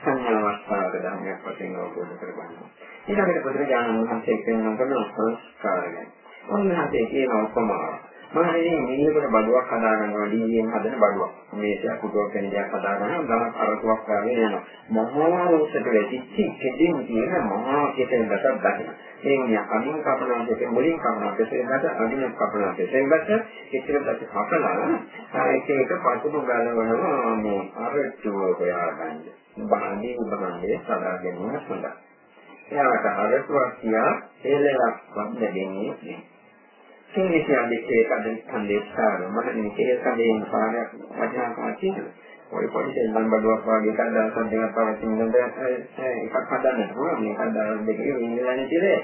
සංඥාවස්ථාවක ධර්මයක් වශයෙන් අවබෝධ කරගන්නවා. ඊළඟට බුදුරජාණන් වහන්සේ කියනවා කරන සංස්කාරය. ඔන්නහතේ කියන උපමාව. මහණෙනි මිනිහෙකුට බඩුවක් හදා ගන්නවා දීයෙන් හදන බඩුවක්. මේක කුඩුවක් වෙන දෙයක් හදා ගන්නවා ගමක් අරතුවක් ගාගෙන යනවා. මහා උසට වැටිච්ච කෙටින් තියෙන මහා කෙටෙන් ගතක් ගන්න. මේ මිය අමින් කපනවා දෙක මුලින් කපනවා දෙකෙන් ගත අදින කපනවා දෙකෙන් ගත කෙටින් ගත කපලා ඒක එක පතුරු ගලවනවා මේ අරටුව හොයාගන්න. බාහිර උපකරණයේ සදාගෙන යන සඳහා. එයාට අරටුවක් කියා හේලයක් වත් දෙන්නේ නැහැ. සිංහිසියන් දෙකේ කඩන ඡන්දේ ස්ථාන මම මේ කඩේන පාරයක් වටිනාකමක් තියෙනවා. ඔය පොඩි දෙන්නම් බඩුවක් වගේ එකක් දවසක් දෙකක් පවතින නේද එකක් හදන්න පුළුවන් මේකක් දවස් දෙකේ වෙන්නලා කියලා.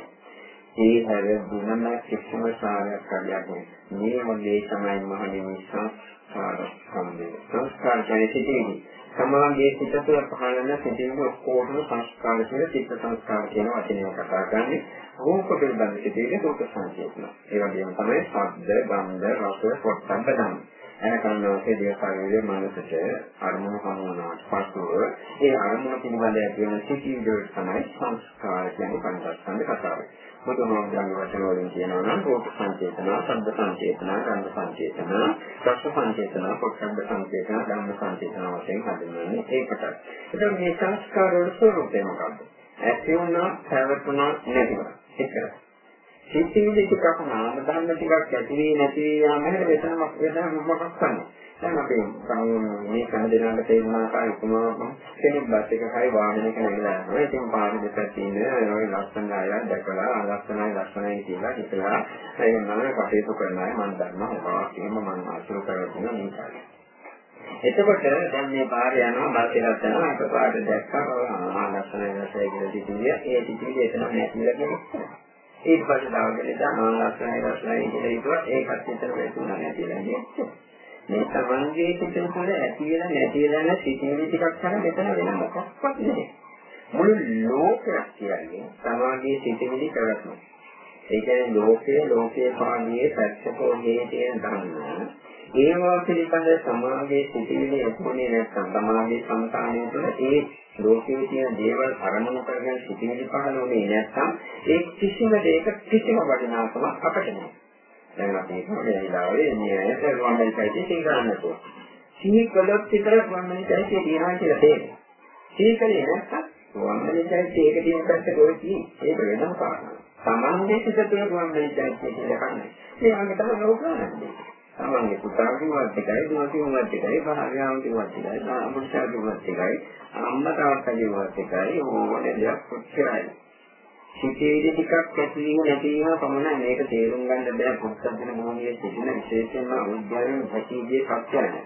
ඒ හැර දුන්නම කිසිම සාරයක් කරන්නේ මේ මොලේ තමයි මහණෙනි සංස්කාර සම්බේ. සංස්කාර කියන්නේ සිටිනේ. සමාගයේ සිත තුළ පහළන සිටින ඔක්කොම සංස්කාර කියලා චිත්ත සංස්කාර කියන වචනය කතා කරන්නේ. රූප පිළිබඳ සිටින රූප සංකේතන. ඒ වගේම තමයි ශබ්ද, ගන්ධ, රස, පොට්ටම්බ ධම්ම. එනකන්නාසේ දේශාවේ මනසට අරමුණු හමුවනාට පසුව ඒ අරමුණ පිළිබඳ ඇති වෙන සිටිවිලි තමයි සංස්කාර කියන්නේ පංචස්කන්ධ කතාව. බුදුහාමුදුරන්ගේ වචන වලින් කියනවා නම් රූප සංකේතන, ශබ්ද සංකේතන, ගන්ධ සංකේතන, රස සංකේතන, පොට්ටම්බ සංකේතන, ධම්ම සංකේතන වශයෙන් හඳුන්වන්නේ ඒකට. එතකොට මේ සංස්කාර වල ස්වરૂපය මොකක්ද? ඇති වුණා, පැවතුණා, නැති වුණා. එච්චරයි. සිතිවිලි ටිකක් නාම ධර්ම ටිකක් ඇති වී නැති යාම හැර වෙනමක් වෙනම මොකක් කරන්නේ. දැන් අපි මේ කන දෙනාට තේරුම් ආකාරය උපමාවක් කෙනෙක් බස් එක හරි වාහනයක නැගලා යනවා. ඉතින් පාර දෙපැත්තේ තියෙන ওই ලස්සන අය දැකලා ලස්සනයි ලස්සනයි කියලා හිතලා ඒ මම කටයුතු කරන අය මම දන්නවා මොකක්ද එහෙම මම අසුර කරගෙන මේකයි. එතකොට දැන් මේ පාරේ යනවා බස් එකක් යනවා එකපාරට දැක්කා ආ ලස්සනයි ලස්සනයි කියලා තිබිය ඒ තිබිය එතන නැතිලා කියන්නේ. ඊට පස්සේ දවල්ට දානවා ලස්සනයි ලස්සනයි කියලා හිතුවා ඒකත් විතර වෙතුණා නැතිලා කියන්නේ. මේ තමන්ගේ සිතේ තුළ ඇති වෙන නැති වෙන සිතිවිලි ටිකක් කරා මෙතන වෙන මොකක්වත් නැහැ. මුළු ලෝකයක් කියන්නේ සමාගයේ සිතිවිලි කරගන්න. ඒ කියන්නේ ලෝකයේ ලෝකයේ පාණියේ පැත්තකෝ මේ තියෙන ධර්ම ඒවා පිළිබඳ සමාගයේ සිටිනේ ඇතුලේ නැත්නම් සමාගයේ සංකාණය තුළ ඒ ලෝකයේ තියෙන දේවල් අරමුණු කරගෙන සිටිනේ පහළුනේ නැත්නම් ඒ කිසිම දෙයක කිසිම වටිනාකමක් අපට නැහැ. දැන් අපි මේ වෙලාවේ මේ සර්වමල්පයිටි තේරන්නකෝ. සිහි කළොත් විතර වම්මනිකයි තියනවා කියලා තේරෙනවා. සිහි කලේ නැත්නම් වම්මනිකයි ඒක තියෙන පැත්ත කොහෙදී ඒක වෙනම කාරණා. සමන්ගේ සිත තුළ වම්මනිකයි කියලා කන්නේ. ඒ වගේ තමයි ලෝක කරන්නේ. තමන්ගේ පුතා කිව්වත් එකයි, දුව කිව්වත් එකයි, භාර්යාව කිව්වත් එකයි, අමුෂා කිව්වත් එකයි, අම්මා තාත්තා කිව්වත් එකයි, ඕනේ දෙයක් කොච්චරයි. සිතේදී ටිකක් ඇති වීම නැති වීම පමණයි මේක තේරුම් ගන්න බෑ පුත්තක් දින මොහොතේ සිටින විශේෂයෙන්ම අවිද්‍යාවෙන් ඇතිවියේ සත්‍යයි.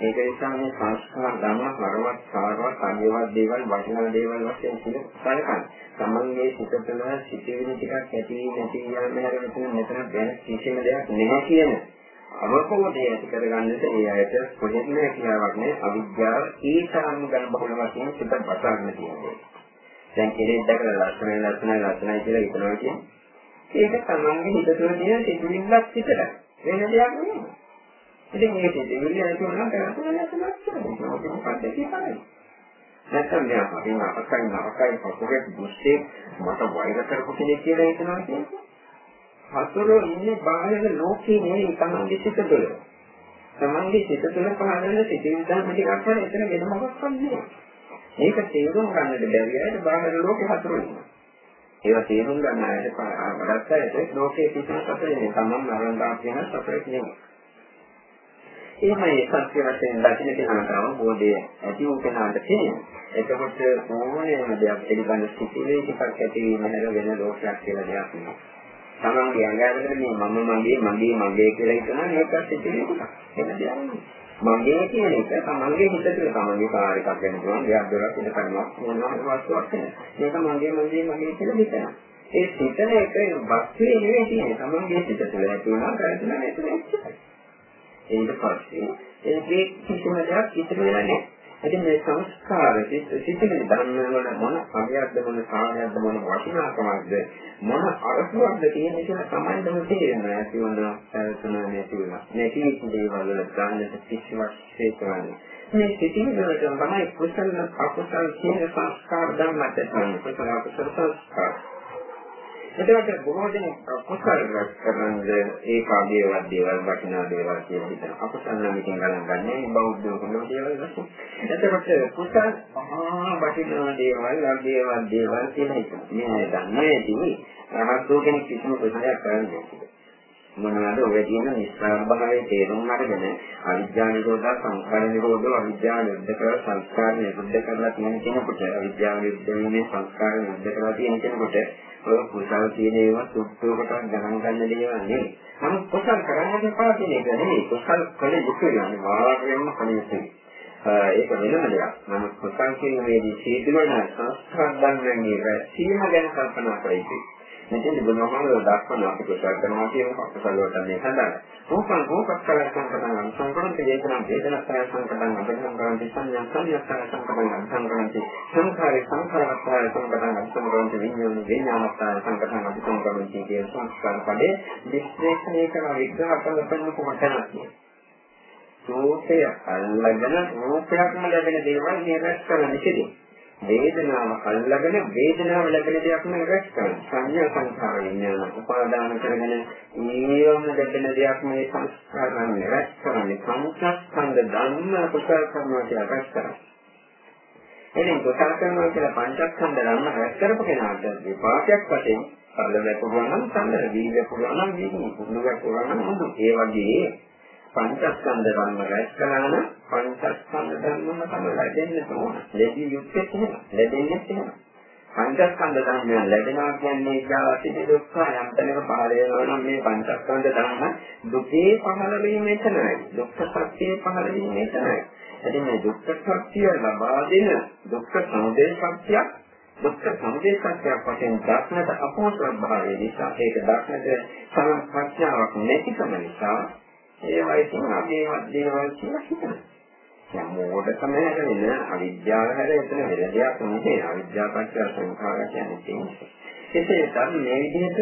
ඒක නිසා මේ සංස්කාර ධර්ම හරවත් සාරවත් අනිවාර්ය දේවල් වටිනා දේවල් වශයෙන් සලකන්න. තමන්ගේ සිත තුළ සිටිවිලි ටිකක් ඇති නැති යන හැරෙන්න මෙතන වෙන කිසිම දෙයක් නැහැ කියන අවබෝධය ඇති කරගන්නට ඒ අයට කොහෙත්ම හැකියාවක් නැහැ අවිද්‍යාව ඒ තරම් ගන්න බහුල වශයෙන් සිත බසන්න තියෙනවා. දැන් කෙනෙක් දැකලා ලස්සනයි ලස්සනයි ලස්සනයි කියලා හිතනවා කියන්නේ ඒක තමන්ගේ හිත තුළ තියෙන සිටිවිල්ලක් විතරයි. වෙන දෙයක් නෙමෙයි. ඉතින් මේ සිතිවිලි ඇති වුණා කරන්නේ නැත්නම් ඒක මොකක්ද කියන්නේ? නැත්නම් මෙයා අපින් අපකයි නරකයි පොකේ දුස්සේ මට වෛර කරපු කෙනෙක් කියලා හිතනවා කියන්නේ. හතුරු ඉන්නේ බාහිර ලෝකේ නෙවෙයි තමන්ගේ සිත තුළ. තමන්ගේ සිත තුළ පහළන සිතිවිලි ධර්ම ටිකක් වල එතන වෙන මොකක්වත් නෑ. ඒක තේරුම් ගන්නට බැරි අයට බාහිර ලෝකේ හතුරු ඉන්නවා. ඒවා තේරුම් ගන්න අයට වඩාත් අයට ලෝකයේ කිසිම සැපයක් නෑ. තමන් නරඹා කියන සැපයක් නෙමෙයි. එහෙමයි සත්‍ය වශයෙන් දකින්න කෙනාට අවබෝධය ඇති වූ කෙනාට තියෙනවා. එතකොට ඕනෑම දෙයක් පිළිබඳ සිතිවිලි ටිකක් ඇති වීම හැර වෙන ලෝකයක් කියලා දෙයක් නෑ. තමන්ගේ අංගයකට මේ මම මගේ මගේ මගේ කියලා හිතනවා මේක සිතිවිලි ටිකක්. එන දෙයක් නෙමෙයි. මගේ කියන එක තමන්ගේ හිත තුළ තමන්ගේ කාර් එකක් වෙන පුළුවන් දෙයක් දොරක් ඉඳ කරනවා මොනවා වස්තුවක් වෙන. මේක මගේ මගේ මගේ කියලා හිතනවා. ඒ හිතන එක වස්තුවේ නෙවෙයි තියෙන්නේ තමන්ගේ හිත තුළ ඇති වෙනවා කරගෙන ඒක ඊට පස්සේ ඒකේ කිසිම දෙයක් ඉතුරු වෙලා නැහැ. ඉතින් මේ සංස්කාර සිතිවිලි ධර්ම වල මොන අභයද්ද මොන කාර්යයක්ද මොන වටිනාකමක්ද මොන අරසුවක්ද කියන එක තමයිම තේරෙනවා ඇති වුණ සැලසුම නැති වුණා. නැති දේවල් වල ගන්නට කිසිවක් හේතුවන්නේ. මේ සිතිවිලි වලට තමයි කුසල අකුසල කියන සංස්කාර ධර්මات තමයි කුසල අකුසල සංස්කාර. එතකොට බොහෝ දෙනෙක් කුසල රැස් කරන්නේ ඒ කාගේවත් දේවල් වටිනා දේවල් කියලා හිතන. අකුසල නම් ඉතින් ගණන් ගන්නෑ බෞද්ධ වුණා දේවල් වශයෙන්. එතකොට කුසල මහා වටිනා දේවල්, අගේවත් දේවල් කියලා හිතන. මේ දන්නේ නැති රහතෝ කෙනෙක් කිසිම කුසලයක් කරන්නේ නැහැ. මොනවාද ඔය කියන නිස්සාර භාවයේ තේරුම් අරගෙන අවිද්‍යා නිරෝධ සංස්කාර නිරෝධ අවිද්‍යාව නිරුද්ධ කරලා සංස්කාර නිරුද්ධ කරලා තියෙන කෙනෙකුට අවිද්‍යාව නිරුද්ධ වීමේ සංස්කාර නිරුද්ධ කරලා තියෙන කෙනෙකුට ඔය කුසල් කියන ඒවා සුද්ධෝකට ගණන් ගන්න දේවල් නෙවෙයි. නමුත් කුසල් කරන්න එපා කියන එක නෙවෙයි. කුසල් කළ යුතුයි. අනිවාර්යයෙන්ම කළ යුතුයි. ඒක වෙනම දෙයක්. නමුත් කුසල් කියන මේදී සීතුවන සංස්කාර ධර්මයේ රැසීම ගැන කල්පනා කර යුතුයි. මෙතෙන් බුදුහාමුදුරුවෝ දක්වන අපි කුසල කරනවා කියන කුසල වලට මේ සඳහන්. රූපං රූපස්කල සංකතං සංකරන්ති වේදනං වේදනස්කල සංකතං අබිධං කරන්ති සංඥා සංඥාස්කල සංකතං සංකරන්ති සංඛාරේ සංඛාරස්කල සංකතං සංකරන්ති විඤ්ඤාණ විඤ්ඤාණස්කල සංකතං අபிධං කරන්ති කියන සංස්කාර පදේ විශ්ලේෂණය කරන විග්‍රහ කරන පෙන්න කොහොමද රූපය අල්ලගෙන රූපයක්ම ලැබෙන දේවල් නිරස් කරන්න සිටිනවා. වේදනාව අල්ලගෙන වේදනාව ලැබෙන දෙයක් නෙවෙයි රැස් කරන්නේ. සංඥා සංඛාර විඥාන උපාදාන කරගෙන ඊයොම ලැබෙන දෙයක් මේ සංස්කාරයන් රැස් කරන්නේ. පංචස්කන්ධ ධර්ම කුසල කරනවා කියලා රැස් කරන්නේ. එනින් කුසල කරනවා කියලා පංචස්කන්ධ ධර්ම රැස් කරපු කෙනාට විපාකයක් වශයෙන් සරල වැටුණා නම් සම්මත දීර්ඝ පුරා නම් දීර්ඝ පුරුදු පුරා නම් මුදු. ඒ වගේ පංචස්කන්ධ ධර්ම රැස් කළා නම් පංචස්කන්ධ ධර්මම තමයි ලැබෙන්න ඕන. ලැබිය යුත්තේ එහෙම. ලැබෙන්නේ එහෙම. පංචස්කන්ධ ධර්මයන් ලැබෙනවා කියන්නේ ඊගාසිත දුක්ඛ යම් තැනක පහළ වෙනවා නම් මේ පංචස්කන්ධ ධර්ම දුකේ පහළ වීම එතනයි. දුක්ඛ සත්‍යයේ පහළ වීම එතනයි. එදින මේ දුක්ඛ සත්‍ය ලබා දෙන දුක්ඛ සමුදය සත්‍යයක් දුක්ඛ සමුදය සත්‍යයක් වශයෙන් දක්නට අපෝසල භාවය නිසා ඒක දක්නට සම ප්‍රඥාවක් නැතිකම නිසා ඒවා ඉතින් අපේවත් දේවල් කියලා හිතනවා. දැන් මොකටම හැදෙන අවිද්‍යාව හැර එතන වෙන දෙයක් නෙමෙයි. අවිද්‍යාව පත්‍ය සංඛාර කියන්නේ තියෙන්නේ. ඒකේ තමයි මේ විදිහට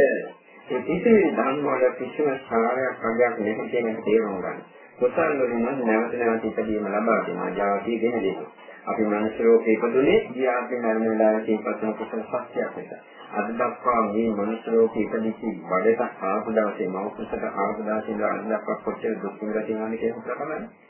ඒ කිසිම ධර්ම වල කිසිම සාරයක් වගේක් නැහැ කියන එක තේරුම් ගන්න. කොතන වලින් නැවත නැවත ඉදීම ලබා දෙනවා. ජාතිය ගෙන දෙනවා. අපි මනස රෝගේ ඉපදුනේ ගියාපේ මරණ වෙලාවේ තියෙන කුසල සත්‍යයක් නිසා. අද දක්වා මේ මනුෂ්‍ය ලෝකෙ ඉපදිච්ච බඩට ආපු දවසේ මෞඛසට ආපු දවසේ ඉඳලා අද දක්වා කොච්චර දුක් විඳලා තියෙනවද කියන එක තමයි.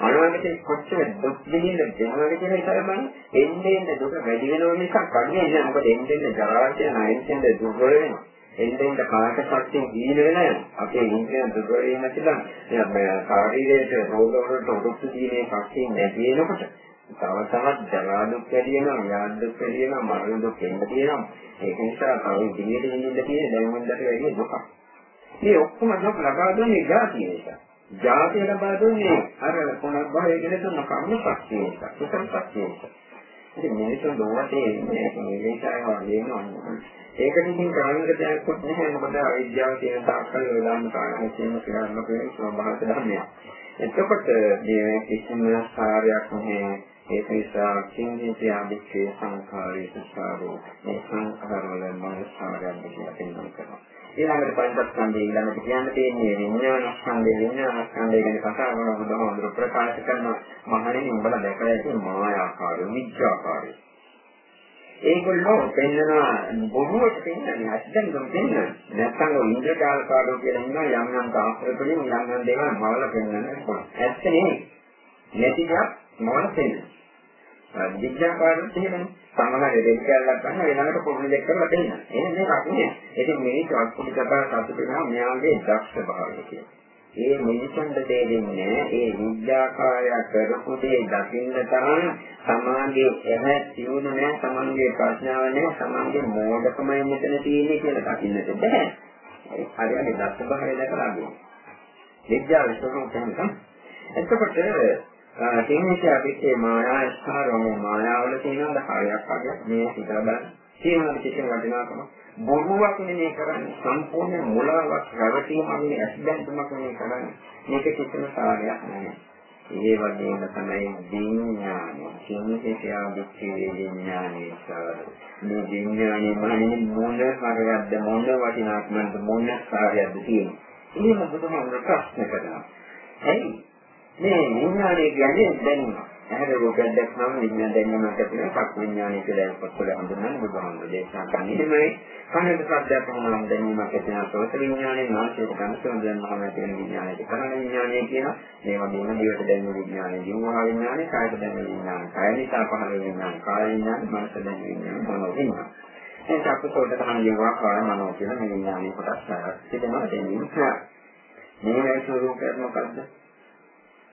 අනාගතේ කොච්චර දුක් විඳින්න දෙනවද කියන එක තමයි. එන්නේ එන්නේ දුක වැඩි වෙනව නිසා කන්නේ නැහැ. මොකද එන්නේ එන්නේ ජරාවට නැයින්ෙන්ද දුර්වල වෙනවා. එන්නේ එන්නේ කාට සත්‍යයෙන් දීන වෙන යනවා. අපේ ඉන්ද්‍රියන් දුර්වල වෙන නිසා මේ ශාරීරික රෝග වලට උඩුස්සු දීමේ ශක්තිය නැති වෙනකොට තව තවත් ජරා දුක් වැඩි වෙනවා, ව්‍යාධි දුක් වැඩි වෙනවා, මරණ දුක් එන්න තියෙනවා. ඒක නිසා තව ඉදිරියට ගෙනින්න තියෙන දැනුමකට වැඩි දුකක්. මේ ඔක්කොම දුක් ලබා දුන්නේ ජාතිය නිසා. ජාතිය ලබා දුන්නේ අර පුනර්භවය කියන තුන කර්ම ශක්තිය නිසා, කුසල ශක්තිය නිසා. ඉතින් මිනිස්සු ලෝකයේ ඉන්නේ මේ විශ්යය වගේම ඒකට ඉතින් කරන්න දෙයක් කොට නැහැ මොකද අවිද්‍යාව තියෙන තාක්කල් වේදාන්ත කාරණේ තියෙන කියලා කියන ස්වභාවික ධර්මයක්. එතකොට මේ කිසිම සාරයක් නැහැ ඒක නිසා කිංගිතී ආදික්කේ සංඛාරේ සසාරෝ මේ සංඛාර වල මනසාරයන් කියලා කියනවා. ඊළඟට පංචස්කන්ධය ඊළඟට කියන්න තියෙන්නේ විඥානස්කන්ධය විඥානස්කන්ධය ගැන කතා කරන බුදුහාමුදුර ප්‍රකාශ කරන මහණෙනි උඹලා දැකලා ඇති මායාකාරය විඥාකාරය ඒගොල්ලෝ පෙන්නන බොරුවට පෙන්නන්නේ අත්දැකීම් පෙන්නන නැත්නම් ඉන්ද්‍රජාල කාඩෝ කියලා ඉන්නවා යම් යම් තාක්ෂණවලින් යම් යම් දේවල් මවල පෙන්නන්නේ ඇත්ත නෙමෙයි. නැතිවක් මවල පෙන්නන විද්‍යාකාරයෝ එහෙමනේ සමහර දෙයක් කියලා ගන්න වෙනකට පොඩි දෙයක් කරලා දෙන්න. එහෙනම් මේක අකුනේ. ඉතින් මේක අකුඩි කතා සතුට වෙනවා මෙයාගේ දක්ෂ භාවය කියලා. ඒ මිනිසුන්ට තේරෙන්නේ ඒ විද්‍යාකාරය කරපු දේ දකින්න තරම් සමාජයේ එහැ තියුණු නැහැ සමාජයේ ප්‍රඥාව නැහැ සමාජයේ මෝඩකමයි මෙතන තියෙන්නේ කියලා දකින්නට බෑ. ඒ හරියට දස්ස බහරේ දැකලා ගියා. විද්‍යාව ස්වરૂපයෙන් එතකොට තේමේශ අපිට මායා ස්ථාරෝම මායාවල තියෙන හරියක් වගේ. මේ හිතලා බලන්න. තියෙන කිසිම වටිනාකමක්. බොරුවක් නෙමෙයි කරන්නේ. සම්පූර්ණ මුලාවක් රැවටීමක් නෙමෙයි ඇස්බැඳුමක් නෙමෙයි කරන්නේ. මේක කිසිම සාරයක් නැහැ ඒ වගේම තමයි විඥානය. සිංහේශයා දුක්ඛේ විඥානයේ සාර මේ විඥානයේ මනින් මොන හරයක්ද මොන වටිනාකමක්ද මොන සාරයක්ද තියෙන්නේ එහෙම බුදුහාමුදුර ප්‍රශ්න කරනවා. ඇයි? මේ විඥානය කියන්නේ දැනීමක් ඇහැර රූපයක් දැක්කම විඥාන දැනීමක් ඇති වෙනවා. චක්ක විඥානය කියලා පොත්වල හඳුන්වන්නේ බුදුහාමුදුරේ දේශනා කරන්නේ. එහෙමයි කනට ශබ්දයක් වුණාම දැනීමක් ඇති වෙනවා. සෝත විඥානය නාසයට ගන්න සෝදයන් මහම ඇති වෙන විඥානයට කරන විඥානය කියන මේ වගේම දිවට දැනෙන විඥානය ජීවහා විඥානය කායට දැනෙන විඥානය. කාය නිසා පහළ වෙන විඥානය කාය විඥානය මනස දැනෙන විඥානය මනෝ විඥානය. ඒ චක්කසෝත කන ජීවහා කාය මනෝ කියන මේ විඥානයේ කොටස් හතරක් තිබෙනවා. දැනීම මේ ස්වરૂපයක් මොකද්ද?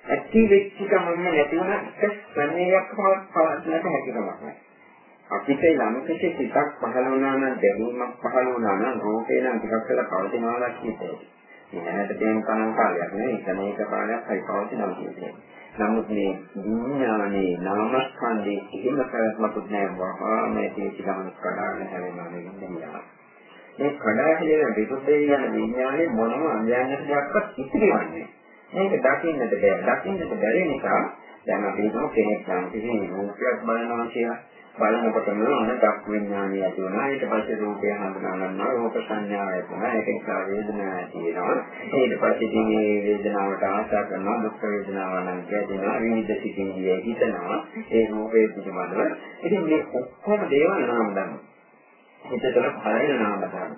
ඇති වෙච්ච ගමන් නැති වුණ එක ස්වභාවයක් පවත්නට හැකියාවක් නැහැ. අපිට යම් කිසි සිතක් පහළ වුණා නම් දැනීමක් පහළ වුණා නම් රූපේ නම් ටිකක් වෙලා පවතිනවා කියතේ. මෙහෙට තියෙන කණන් කාලයක් නෙවෙයි ඒක කාලයක් හරි පවතිනවා කියන්නේ. නමුත් මේ විඥානයේ නාමස්කන්ධයේ කිසිම ප්‍රයත්නකුත් නැහැ වහා මේ තියෙච්ච ගමන් කඩාගෙන හැරෙනවා නෙවෙයි. මේ කඩාගෙන විරුද්ධ යන විඥානයේ මොනම අන්‍යයන්ට දෙයක්වත් ඉතිරිවන්නේ මේක දකින්නට බෑ. දකින්නට බැරි නිසා දැන් අපි හිතමු කෙනෙක් නම් කිසි රූපයක් බලනවා කියලා. බලනකොටම ඔන්න දක් විඥානය ඇති වෙනවා. ඊට පස්සේ රූපය හඳුනා ගන්නවා. රූප සංඥාව ඇති වෙනවා. ඒක නිසා වේදනාවක් ඇති වෙනවා. ඊට පස්සේ ඉතින් මේ වේදනාවට ආශා කරනවා. දුක් වේදනාව නම් කියනවා. විවිධ සිතින් ගියේ හිතනවා. ඒ රූපේ පිටමදව. ඉතින් මේ ඔක්කොම දේවල් නාම ධර්ම. හිතතල පහළ නාම ධර්ම.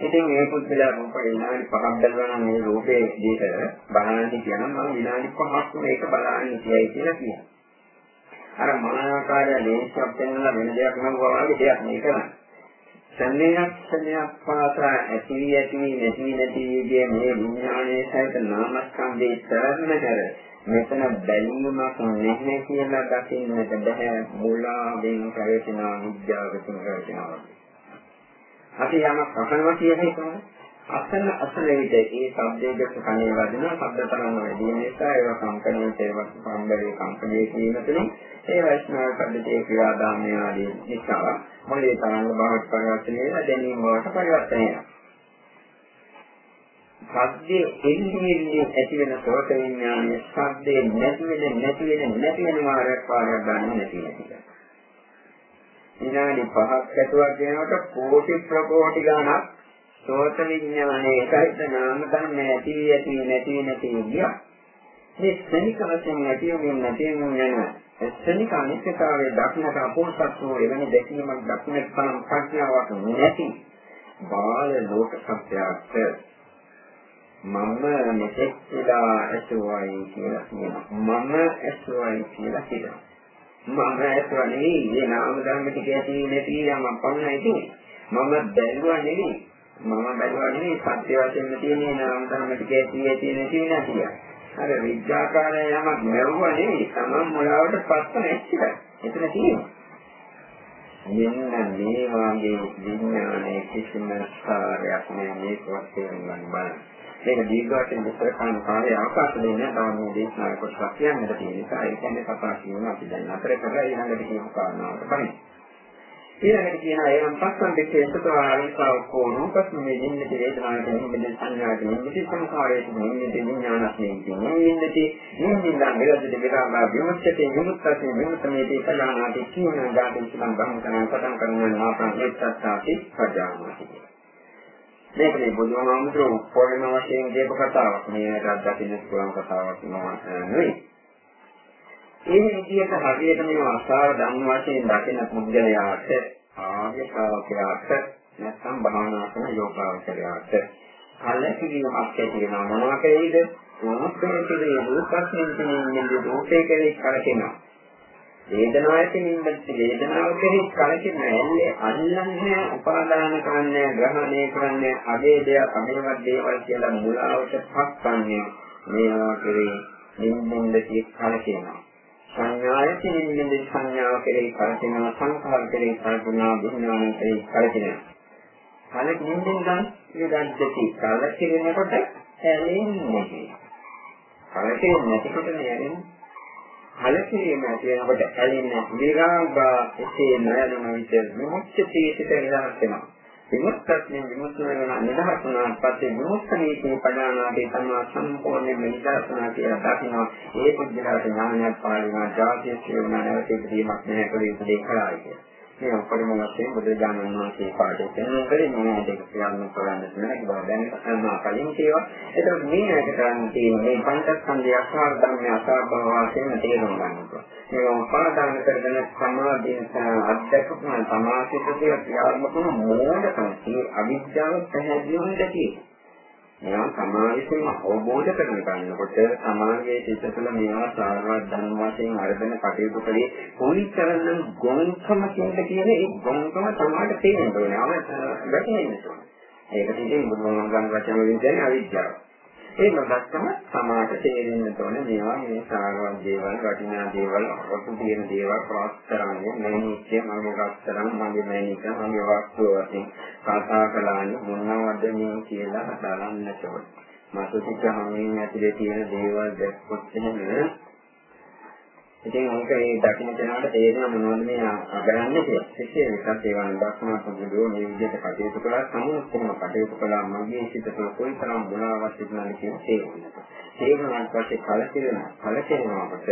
ඉතින් මේ පුද්ගලයා රූප විනාඩි 5ක් බලනවා නම් මේ රූපේ විදිහට බලන්න කියනවා මම විනාඩි 5ක් මේක බලන්නේ කියයි කියලා කියනවා. අර මායාකාරය ලේසියක් වෙනලා වෙන දෙයක් නම් වගේ දෙයක් නේ කරන්නේ. සංනේයක් සංනේයක් පාසා ඇති ඇති නැති නැති විදිහේ මේ විඥානයේ සහිත නාමස්කන්ධේ තරන්න කර මෙතන බැලීමක් නැහැ කියලා දකින්නට බෑ මුලාවෙන් ප්‍රවේශනා විද්‍යාවකින් ප්‍රවේශනවා. අපි යමක් අහනවා කියන එක අසන අසන විට ඒ ශබ්දයක කණේ වදිනවා ශබ්ද තරංග වැඩි වෙන නිසා ඒවා කම්පණයට ඒවා සම්බරේ කම්පණය කිරීම තුළින් ඒ වෛෂ්ණව පද්ධතියේ ක්‍රියාදාමය ආදී නිසා මොලේ තරංග බවට පරිවර්තනය වෙලා දැනීම බවට පරිවර්තනය වෙනවා. සද්දේ එන්නේ ඇති වෙන සෝත විඥානයේ සද්දේ නැති වෙන නැති වෙන නැති වෙන වාරයක් වාරයක් ගන්න නැති නැති විනාඩි 5ක් ඇතුළත් වෙනකොට කෝටි ප්‍රකෝටි ගණක් සෝත විඥානයේ එකයිද නාම ධර්ම ඇති ඇති නැති නැති ගියා. මේ ශනික වශයෙන් ඇති වෙමින් නැති වෙමින් යන ශනික අනිත්‍යතාවයේ දක්නට අපෝසත් වූ එවැනි දැකීමක් දක්නට තරම් ප්‍රඥාවක් නැති බාල ලෝක සත්‍යයක් මම මෙතෙක් කියලා ඇසුවයි කියලා කියනවා. මම ඇසුවයි කියලා කියනවා. මම ඇසුවා නෙවෙයි මේ නාම ධර්ම ටික ඇති නැති යම පන්නයි තියෙන්නේ. මම බැලුවා නෙවෙයි. මම බැලුවා නෙවෙයි සත්‍ය වශයෙන්ම තියෙන නාම ධර්ම ටික ඇති ඇති නැති නැතිය. අර විඥාකාරය යමක් නැරුවා නෙවෙයි. තමන් මොලාවට පස්ස නැච්චිද. එතන තියෙනවා. මෙන්න මේ වාගේ විඥානයේ කිසිම ස්ථාරයක් නෑ මේක වශයෙන් ගන්න බලන්න. මේක දීර්ඝ වශයෙන් විස්තර කරන කාලේ අවකාශ දෙන්නේ තව මේ දේශනාවේ කොටසක් කියන්නට තියෙන නිසා ඒ කියන්නේ කතා කියන අපි දැන් අතර කරලා ඊළඟට කියපු කාරණාවට පරිදි. ඊළඟට කියන ඒනම් පස්සන් දෙකේ සතර ආරිසාව කෝණු පස්මේ නිමිති වේදනාවට නිමිති සංඥාවට නිමිති සංඛාරයට නිමිති විඥානස්මේ නිමිති නිමිති නිරදිත විරාමා විමුක්තිය විමුක්තිය විමුක්තිය පලානාති කියන දාතින් සම්බන්ධ කරන පටන් කරන නාපන් එක්සත්තාති පජානාති මේක මේ බුදුහාමුදුරුවෝ පොළම වශයෙන් කියපු කතාවක්. මේකට දකින්න පුළුවන් කතාවක් නෙවෙයි. ඒ විදිහට හරියට මේ අසාර ධර්ම වශයෙන් දකින පුද්ගලයාට ආර්ය ශ්‍රාවකයාට නැත්නම් භාවනා කරන යෝගාවචරයාට කලකිරීමක් ඇති වෙනවා මොනවා කෙරෙහිද මොනකේ කෙරෙහි රූපස්මින් කියන්නේ රූපේ කෙරෙහි කරකිනවා වේදනාවට නින්දත් වේදනාව කෙරෙහි කලකින ඇල්ලේ අල්ලන්නේ උපාදාන කරන්නේ ග්‍රහණය කරන්නේ අවේදයක් අමේවත් දේවල් කියලා මුලාවට පස්සන්නේ මේවා කෙරෙහි නින්දින්ද කලකිනවා සංඥායට නින්දින්ද සංඥාව කෙරෙහි කලකිනවා සංඛාර කෙරෙහි කලකිනවා විඥාන කෙරෙහි කලකිනවා කලකින්දින් ගන්න ඉඳන්ති කලකිනකොට ඇලෙන්නේ කලකින් නැතිකොට නෑනේ කලකිරීම ඇති වෙනකොට ඇලෙන විරාගා එසේ නොයලන විට විමුක්තිය සිට නිදහස් වෙනවා. විමුක්තියෙන් විමුක්ත වෙනවා නිදහස් වුණාට පස්සේ විමුක්තියේ පදානාදී තමා සම්පූර්ණයෙන්ම නිදහස් වුණා කියලා දකිනවා. ඒ පුද්ගලයාට ඥානයක් පාලනා ජාතිය කියනවා නැවත ඉදීමක් නැහැ කියලා ඉතින් කරායි කියලා. මේ උපරිම වශයෙන් බුදුරජාණන් වහන්සේ පාඩේ දෙන කලින් මේ දෙක කියන්න කරන්න නැහැ බව දැන් අන්නා කලින් කියවා. ඒතකොට මේ ඇයට කරන්න තියෙන මේ පංචස්කන්ධය අසාර ධර්මය අසාර බව වශයෙන් තේරුම් ගන්න ඕනේ. මේ උපාදාන කරගෙන සමාධියෙන් අධ්‍යක්ෂක සමාසිතේ ක්‍රියාත්මක වන මෝඩකම ඒ අවිද්‍යාව පැහැදිලිවම දැකියේ. මේවා සමාජයෙන් අවබෝධ කරගෙන ගන්නකොට සමාජයේ සිත තුළ මේවා සාරවත් ධර්ම වශයෙන් අරගෙන කටයුතු කළේ කොයිතරම් ගොන්කම කියන ඒ ගොන්කම තමයි තේරෙන්න ඕනේ. අව වැටෙන්න ඕනේ. ඒකට ඉතින් බුදුන් වහන්සේ වචන වලින් කියන්නේ අවිද්‍යාව. ඒක දැක්කම සමාජ තේරෙන්න ඕනේ මේවා මේ සාරවත් දේවල් වටිනා දේවල් අපතු තියෙන දේවල් ප්‍රාස් කරන්නේ මේ නිත්‍ය මගේ රස්තරන් මගේ මේනික මගේ වස්තුව වශයෙන් කතා කළානේ මොනවද මේ කියලා බලන්නට ඕනේ. මාසුතික හැමෝම ඇතුලේ තියෙන දේවල් දැක්කොත් එහෙම ඉතින් ඒක ඒ දකින්න කෙනාට තේරෙන මොනවද මේ අගරන්නේ කියලා. විශේෂ එකක් ඒවා දක්නා පොදුදෝ මේ විදිහට කටයුතු කළා සම්පූර්ණ කටයුතු කළා මගේ සිත තුළ කොයිතරම් ගුණාවක් තිබුණාද කියන තේරුණා. තේරුණාට පස්සේ කලකිරෙන කලකිරෙනකොට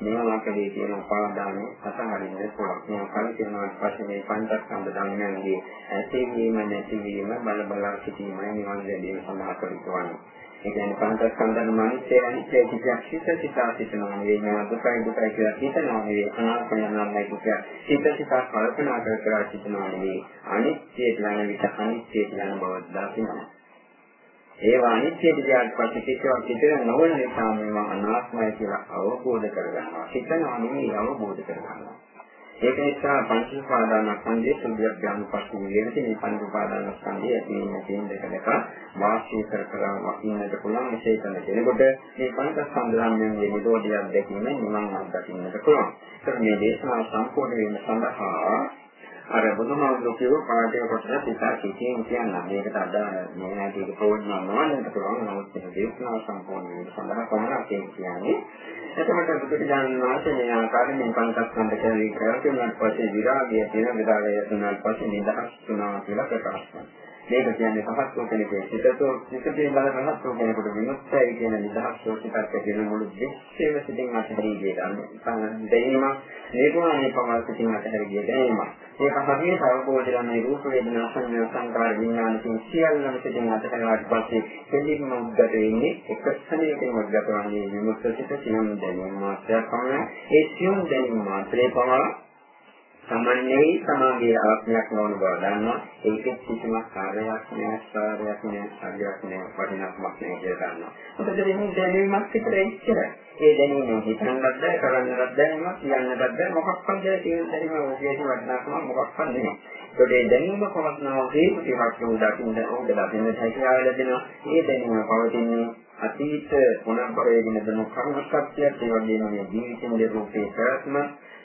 මේවා කලේ තියෙන උපාදානෙ අතහරින්න පුළුවන්. මේ කලකිරෙනාට පස්සේ මේ පංචස්කන්ධ ධර්මයන්ගේ ඇතිවීම නැතිවීම බල බල සිටීමයි නිවන් දැකීම සඳහා කරුණාවන්නේ. ඒ කියන්නේ පංචස්කන්ධන මනිතේ අනිත්‍ය කිසියක් සිත සිතා සිතනවා නෙවෙයි නේද දුකයි දුකයි කියලා හිතනවා නෙවෙයි. අනාත්මය අනාත්මයි කියලා සිත සිතා කල්පනා කර කර සිතනවා නෙවෙයි. අනිත්‍ය කියන විට අනිත්‍ය කියන බව දකිනවා. ඒවා අනිත්‍ය කියන පස්සේ කිසිවක් හිතෙන නොවන නිසා මේවා අනාත්මයි කියලා අවබෝධ කරගන්නවා. හිතනවා නෙවෙයි අවබෝධ කරගන්නවා. ඒක නිසා පංච උපාදානස්කන්ධයේ සුභයක් ඥාන පස්සේ විදිහට මේ පංච උපාදානස්කන්ධය ඇති වෙන තියෙන දෙක දෙක වාසිය කර කර වකින්නට පුළුවන්. විශේෂණ කෙනෙකුට මේ පංචස්කන්ධ ධර්මයේ නිරෝධයක් දැකීම නිවන් අත්දකින්නට පුළුවන්. ඒත් මේ දේශනාව සම්පූර්ණ වීම සඳහා අර බුදුහාමුදුරුවෝ කියව පාඩේ කොටස පිටා කිසියම් කියන්න මේකට අදාළ මේ නැතික ප්‍රෝජන නොවන්නට පුළුවන්. නමුත් මේ දේශනාව සම්පූර්ණ වීම සඳහා කොහොමද කියන්නේ? එතකොට බුදුරජාණන් වහන්සේ මේ ආකාරයෙන් මේ පංචස්කන්ධ කියලා කරගෙන පස්සේ විරාගය කියන විරාගය තුනක් පස්සේ නිදහස් තුනා කියලා ප්‍රකාශ කරනවා. මේක කියන්නේ පහත් වූ කෙනෙකුගේ සිතතෝ සිතේ බල රහත් වූ කෙනෙකුට විමුක්තයි කියන නිදහස් වූ සිතක් කියන මුළු දෙස්සේම සිතින් අතහැරී ගිය දැනීම නිර්වාණය පමණ සිතින් අතහැරී ගිය දැනීම ඒක හරියට අවබෝධ කරගන්න රූප වේදනා සංඥා සංකාර විඥාන කියන සියල්ලම සිතින් අතහැරලාට පස්සේ දෙලින්ම උද්ගත වෙන්නේ එක ස්ථනයකින් උද්ගත වන්නේ විමුක්ත සිත සිනම් දැනීම මාත්‍රයක් පමණ ඒ සියුම් දැනීම මාත්‍රේ පමණ සමන්නේ සමාගයේ ආත්මයක් නොවන බව දන්නවා. ඒක කිසිම කාර්යයක් නෑ කාර්යයක් නෑ අගයක් නෑ වටිනාකමක් නෑ කියලා දන්නවා. මොකද මේ දැනීමක් විතරයි ඉච්චරයි. ඒ දැනීම හිතන්නත් බෑ කරන්නත් බෑ කියන්නත් බෑ මොකක්වත් දැන තියෙන දැනීම ඔයගේ වටිනාකම මොකක්වත් නෙමෙයි. ඒකට ඒ දැනීම පවත්නවා හේතු ටිකක් උදාකින්න උඩ දකින්න හැකියාව ලැබෙනවා. ඒ දැනීම පවතින්නේ අතීත මොනතරේගෙන දෙන කර්ම ශක්තියක් ඒ වගේම මේ ජීවිතයේ රූපේ ප්‍රත්ම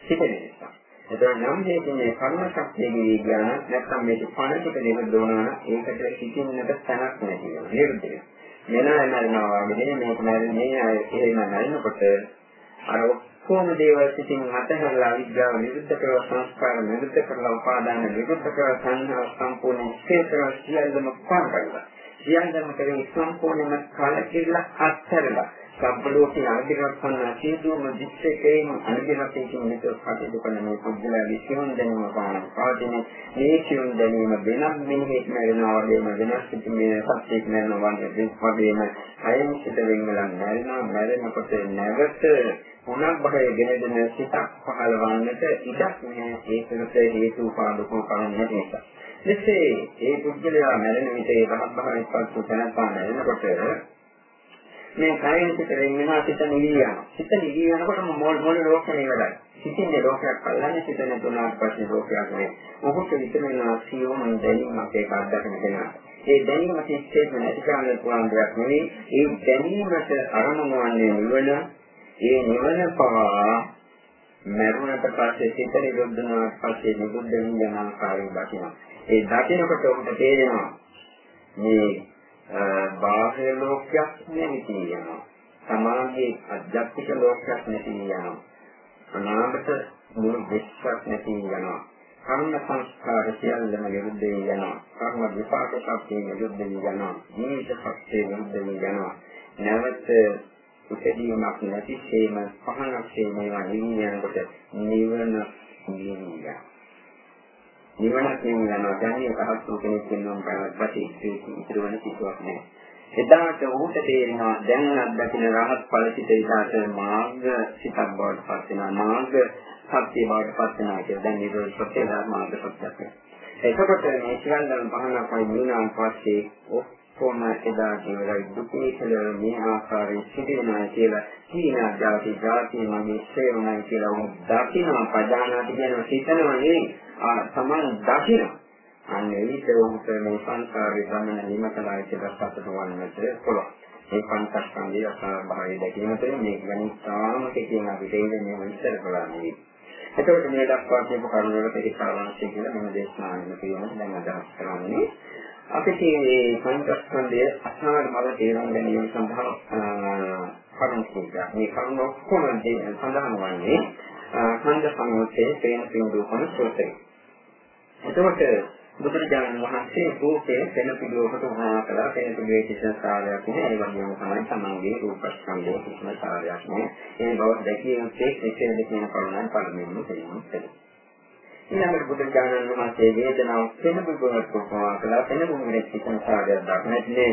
සිටින නිසා. එතකොට නම් හේතුන් මේ කර්ම ශක්තියගේ ඥාන නැත්නම් මේක පණ ටික නිරුද්ධ වුණා නම් ඒකට සිටින්නට තැනක් නැති වෙනවා. නිරුද්ධ වෙනවා. මෙනයි මරනවා වගේ මේක මරන්නේ අය එහෙම නැරෙනකොට අර ඔක්කොම දේවල් සිටින් අතහැරලා විද්‍යාව නිරුද්ධ කරලා සංස්කාර නිරුද්ධ කරලා උපාදාන නිරුද්ධ කරලා සංහා සම්පූර්ණ ක්ෂේත්‍ර සියල්ලම පාර කරලා සියල්ලම කරේ සම්පූර්ණයෙන්ම කලකිරලා අත්හැරලා සම්බලෝකේ අනුදිනක් කරන සියලුම දිස්සකේම අනුදිනකින් මේක කටයුතු කරන මේ පුද්ගලයා විශ්වයෙන් දැනීම පාන පවතින මේ සියුම් දැනීම වෙනත් මෙහෙත් නැරෙනවා වගේම වෙනස් සිටිනේ සත්‍යයක් නැරෙනවා වගේම හයෙන් සිට වෙන්ගලන් නැරෙනවා නැරෙනකොට නැවත මොනක් භවයේ ගෙනදෙන සිතක් පහළවන්නට ඉඩක් නැහැ ඒකට හේතු පාදකෝ කරන්නේ නිසා. එසේ ඒ පුද්ගලයා මැරෙන විට ඒ රහත් භාවයෙන් පස්සෙ තනපා නැරෙනකොට මේ කයින් පිට වෙනවා සිත නිවි යනවා. සිත නිවි යනකොට මොල් මොල් ලෝකෙම ඉවරයි. සිතින්නේ ලෝකයක් අල්ලන්නේ සිත නැතුණාට පස්සේ ලෝකයක් නෙවෙයි. මොහොත විතරේනවා සියොම දැනීමක් ඒක අත්දකින්න දෙනවා. ඒ දැනීම සිත්තේ නැති කරන්න පුළුවන් දෙයක් නෙවෙයි. ඒ දැනීමට අරමුණ වන්නේ නිවන. ඒ නිවන පවා මරුණට පස්සේ සිත නිරුද්ධනාට පස්සේ නිරුද්ධ වෙන ආකාරයෙන් දකිනවා. ඒ දකිනකොට ඔබට තේරෙනවා මේ බාහිර ලෝකයක් නැති යනවා. සමාජයේ අධ්‍යාත්මික ලෝකයක් නැති යනවා. අනාගත මුළු විශ්වක් නැති යනවා. කර්ම සංස්කාර සියල්ලම විරුද්ධ වෙනවා. කර්ම විපාක ශක්තිය විරුද්ධ වෙනවා. ජීවිත ශක්තිය විරුද්ධ වෙනවා. නැවත උපදීමක් නැතිසේම පහනක් සේමේවා නිවියනකොට නිවන නිවියා. නිවනක් යනවා කියන්නේ රහත් වූ කෙනෙක් වෙනවා කරවත් ඉතිරි වෙන කිසිවක් නෑ. එදාට ඔහුට තේරෙනවා දැන් අත්දකින රහත් ඵල සිත ඉදාට මාර්ග සිතක් බවට පත් වෙනවා. මාර්ග සත්‍ය බවට පත් වෙනවා කියලා දැන් නිරෝධ සත්‍ය මාර්ග සත්‍යයක්. එතකොට මේ සියල්ලම පහනක් වයි නිවනාන් පස්සේ ඔක්කොම එදා ජීවලයි දුකේ කියලා මේ ආකාරයෙන් සිටිනවා කියලා කීනා જાති જાති මගේ ශ්‍රේණයි කියලා උන් දකින්න පදානාති කියනවා හිතනවා නෙවෙයි තමන් දකින්න අන්න ඒක උන්ට මේ සංසාරේ ගමන නිමතලා කියලා සතුට වන්නට පුළුවන්. මේ පංචස්කන්ධය අසභාවය දැකීම තුළින් මේක ගැන තාම කියන අපිට ඉන්නේ විස්තර කරන්නේ. එතකොට මේ දක්වා කියපු කරුණ වල පිළිකාරාංශය කියලා මම දේශනාවෙන් කියනවා දැන් අදහස් කරන්නේ. අපිට මේ පංචස්කන්ධය අසාර බව තේරුම් ගැනීම සඳහා කරුණු කීපයක්. මේ කරුණ ඔක්කොම සඳහන් වන්නේ ඛණ්ඩ සංයුත්තේ තේන පින්දුපන සූත්‍රය. එතකොට බුදුරජාණන් වහන්සේ රූපයේ වෙන පිළිවෙකට උහා කළා. වෙන පිළිවෙක කිසිම කාර්යයක් නෑ ඒ වගේම තමයි තමන්ගේ රූපස්කන්ධයේ කිසිම කාර්යයක් නෑ ඒ බව දැකිය යුත්තේ කෙසේද කියන කරුණයි පළමුවෙන්ම තේරුම් ඊළඟට බුදුරජාණන් වහන්සේ වේදනාව වෙන පිළිවෙකට උහා කළා. වෙන පිළිවෙක කිසිම කාර්යයක් දක්නන්නේ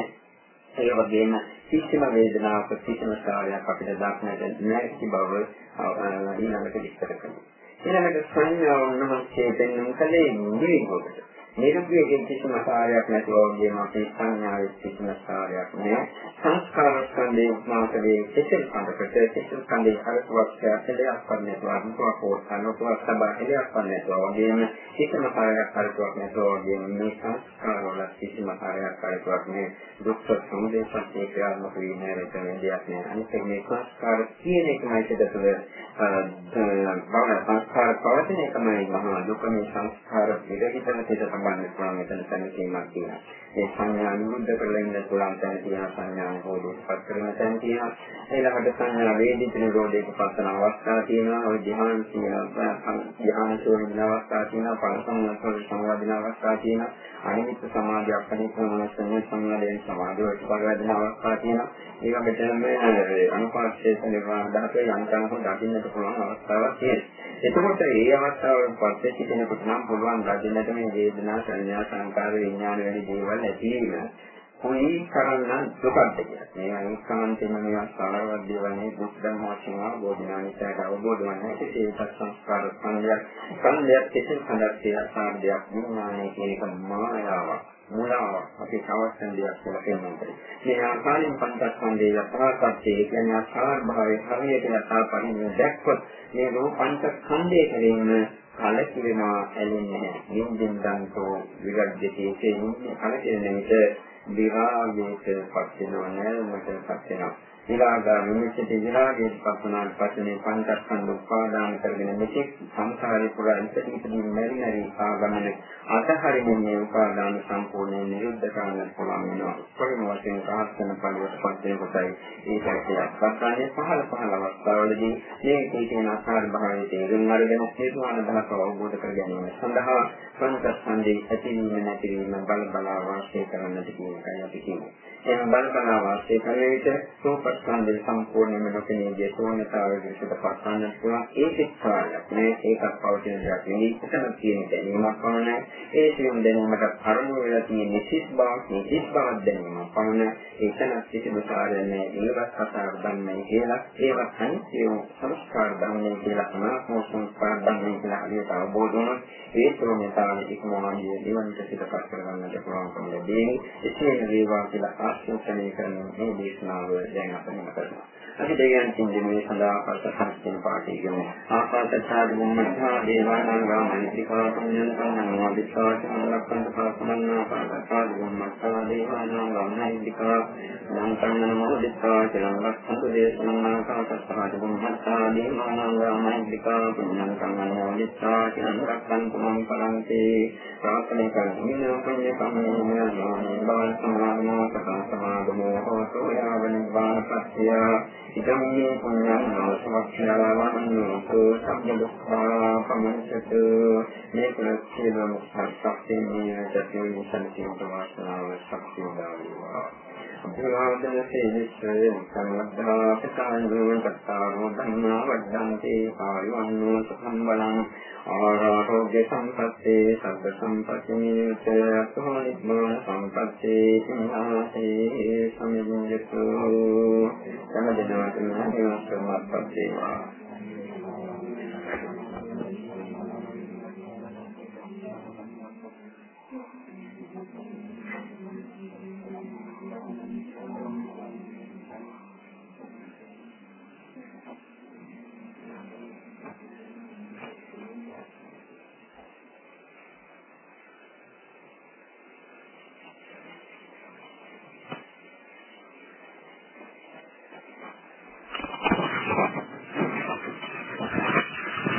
ඒ වගේම කිසිම වේදනාවක් කිසිම කාර්යයක් අපිට දක්නට නැති බව ඊළඟට විස්තර කරනවා ඊළඟට සංඥාව උන්වහන්සේ දෙන්නම් කලේ නිවිගොඩට නිරුද්ධයෙන් කිසිම කාර්යයක් නැතුව වගේම අපේ සංඥාවේ කිසිම කාර්යයක් නැහැ. සංස්කාර ස්කන්ධේ උපමාකවේ කෙසෙල් කඳකට කෙසෙල් කඳේ හරතුවක් ඇලයක් පන්නේතුව අනුතුවක් හොස්සනතුවක් සබා ඇලයක් පන්නේතුව වගේම කිසිම කාර්යයක් හරතුවක් නැතුව වගේම මේ සංස්කාර වල කිසිම කාර්යයක් හරතුවක් නැහැ. දුක්ඛ සමුදය සත්‍ය ක්‍රියාත්මක වී නැරෙත දෙයක් නෑ. අනිත් මේ සංස්කාර කියන එකමයි සිදුතුල බව සංස්කාර පවතින එකමයි මහා දුක මේ සංස්කාර පිළිගිතන සිට සම්බන්ධ පුළුවන් මෙතන සැලකීමක් තියෙනවා. ඒ සංඥා නිරුද්ධ කරලා ඉන්න පුළුවන් තැන තියෙන සංඥා නිරෝධයටපත් කරන තැන තියෙනවා. ඊළඟට සංඥා වේදිත නිරෝධයටපත් කරන අවස්ථා තියෙනවා. ඔය ධ්‍යාන තියෙනවා. ධ්‍යාන ශෝධන අවස්ථා තියෙනවා. පරසංගතව සංවාදින අවස්ථා තියෙනවා. අනිමිත් සමාධිය අපනිකම සංඥා සංවාදයෙන් සමාධිය වලට අවස්ථා තියෙනවා. ඒ වගේම අනුපාතයේ නිර්වාණ ධාතුවේ යන්තම් හො දකින්නට පුළුවන් අවස්ථාවක් තියෙනවා. එතකොට ඒ අවස්ථාවල පස්සේ සිටිනකොට නම් පුළුවන් රජිනට මේ වේදනා සංඥා සංකාර විඥාන වැනි දේවල් ඇති වීම කොයි තරම්නම් දුකක්ද කියලා. මේ අනිස්කාන්තෙම මේවා සාරවත් දේවල් නේ දුක් ධර්ම වශයෙන් අවබෝධනානිසයට අවබෝධ වන්නේ ඒකත් සංස්කාර සංඥා සංඥා කෙසෙල් සඳහන් ආකාරයක් විඥානයේ කියන එක මායාවක්. මුලාවක් අපි අවශ්‍යන දෙයක් කියලා කියනවා. මේ ආකාරයෙන් පංචස්කන්ධයේ යථාර්ථය කියන්නේ ආකාර භාවයේ හරියට යථාපරිණය දැක්කොත් මේ රූප පංචස්කන්ධයේ කෙරෙහිම කලකිරෙනවා ඇලෙන්නේ නැහැ. නිින්දෙන් දන්තෝ විගද්දේ තේ කලකිරෙන විට විරාගයට පත් වෙනවා නෑමට පත් වෙනවා. විරාගා විමුක්ති විරාගයේ පස්සනාට පස්සේ පංචස්කන්ධ උපාදාන කරගෙන මෙතෙක් සංසාරේ පුරා ඉතිරි ඉතිරි මෙරි මෙරි ආගමන අතහරින්න මේ උපාදාන සම්පූර්ණයෙන් නිරුද්ධ කරන්න පුළුවන් වෙනවා. කොහොම වශයෙන් රහතන ඵලයට පත් වෙනකොටයි ඒකට සත්‍යයේ පහළ පහළ අවස්ථාවලදී මේ කීකේන ආකාර භාවයේ තේරුම් අරගෙන හේතුවාන දහස අවබෝධ කර ගැනීම සඳහා පංචස්කන්ධයේ ඇතිවීම නැතිවීම බල බලා වාසය කරන්නට කියන එකයි අපි කියන්නේ. එහෙනම් බල බලා වාසය කරන විට රූපස්කන්ධය සම්පූර්ණයෙන්ම නොපෙනීගේ ශූන්‍යතාවයේ විසට පස්සන්න පුළුවන්. ඒක කාලයක් නේ. ඒකක් පවතින දෙයක් නෙවෙයි. එතන තියෙන දැනීමක් පමණයි. ඒ සියුම් දැනීමට අරමුණු වෙලා තියෙන නිසිස් බවක් නිසිස් බවක් දැනීමක් පමණ එතන කිසිම කාර්යන්නේ ඉලවස් කතාව දන්නේ කියලා. ඒවත් අනිත්‍ය සංස්කාර දන්නේ කියලා අනාත්ම සංස්කාර දන්නේ කියලා හරියට අවබෝධ වුණොත් ඒ ශූන්‍යතාවයේ ඉක්මවන්නේ නිවනට සිතපත් කරගන්නට පුළුවන්කම ලැබෙන්නේ. එසේ වේවා කියලා ආශිර්වාදනය කරන මේ දේශනාව දැන් අප නිම කරනවා. අපි දෙයයන් කින්දේ සඳහා පස්සක්ෂණ පාටි ගමු. ආපාතචාරි මුම්මඨා දේවානාගා මනිතිකා පුඤ්ඤන්තං නමෝදිස්සාචන ලක්ඛන්ත පාසමන්නා පාතචාරි මුම්මඨා දේවානාගා මනිතිකා නන්තං නමෝදිස්සාචන ලක්ඛන්ත දේශනනා කාතස්සාච මුම්මඨා දේවානාගා මනිතිකා පුඤ්ඤන්තං නමෝදිස්සාචන ලක්ඛන්ත මං පරන්ති ප්‍රාර්ථනා කරන්නේ පුඤ්ඤ කම්මේන බවන් සමාධිමෝ සකා සමාධිමෝ හෝතෝ යාව නිබ්බාන පත්‍ය ඉදම් මේ පුඤ්ඤං නමස්කාරවන්නෝ සම්බ දුක්ඛා පමච්චතු මේ ප්‍රතිලම සත්‍යයෙන් මේ ජතිය සංකීර්ණ ප්‍රවාසනාව ශක්තිය දානවා අභිවාදන සේවිස්සේ සම්මද්ධා පතායෝ තත්තාරෝ ධම්මා වද්දන්තේ ආයුවන්නෝ සම්බලං ආරෝග්‍ය සම්පත්තේ සබ්බ සම්පත්තිනිත අතෝ නිබ්බාන සම්පත්තේ සිනාසේ සමිඤ්ඤතු සම්මදනාතුන හේවස්සමත්පත් වේවා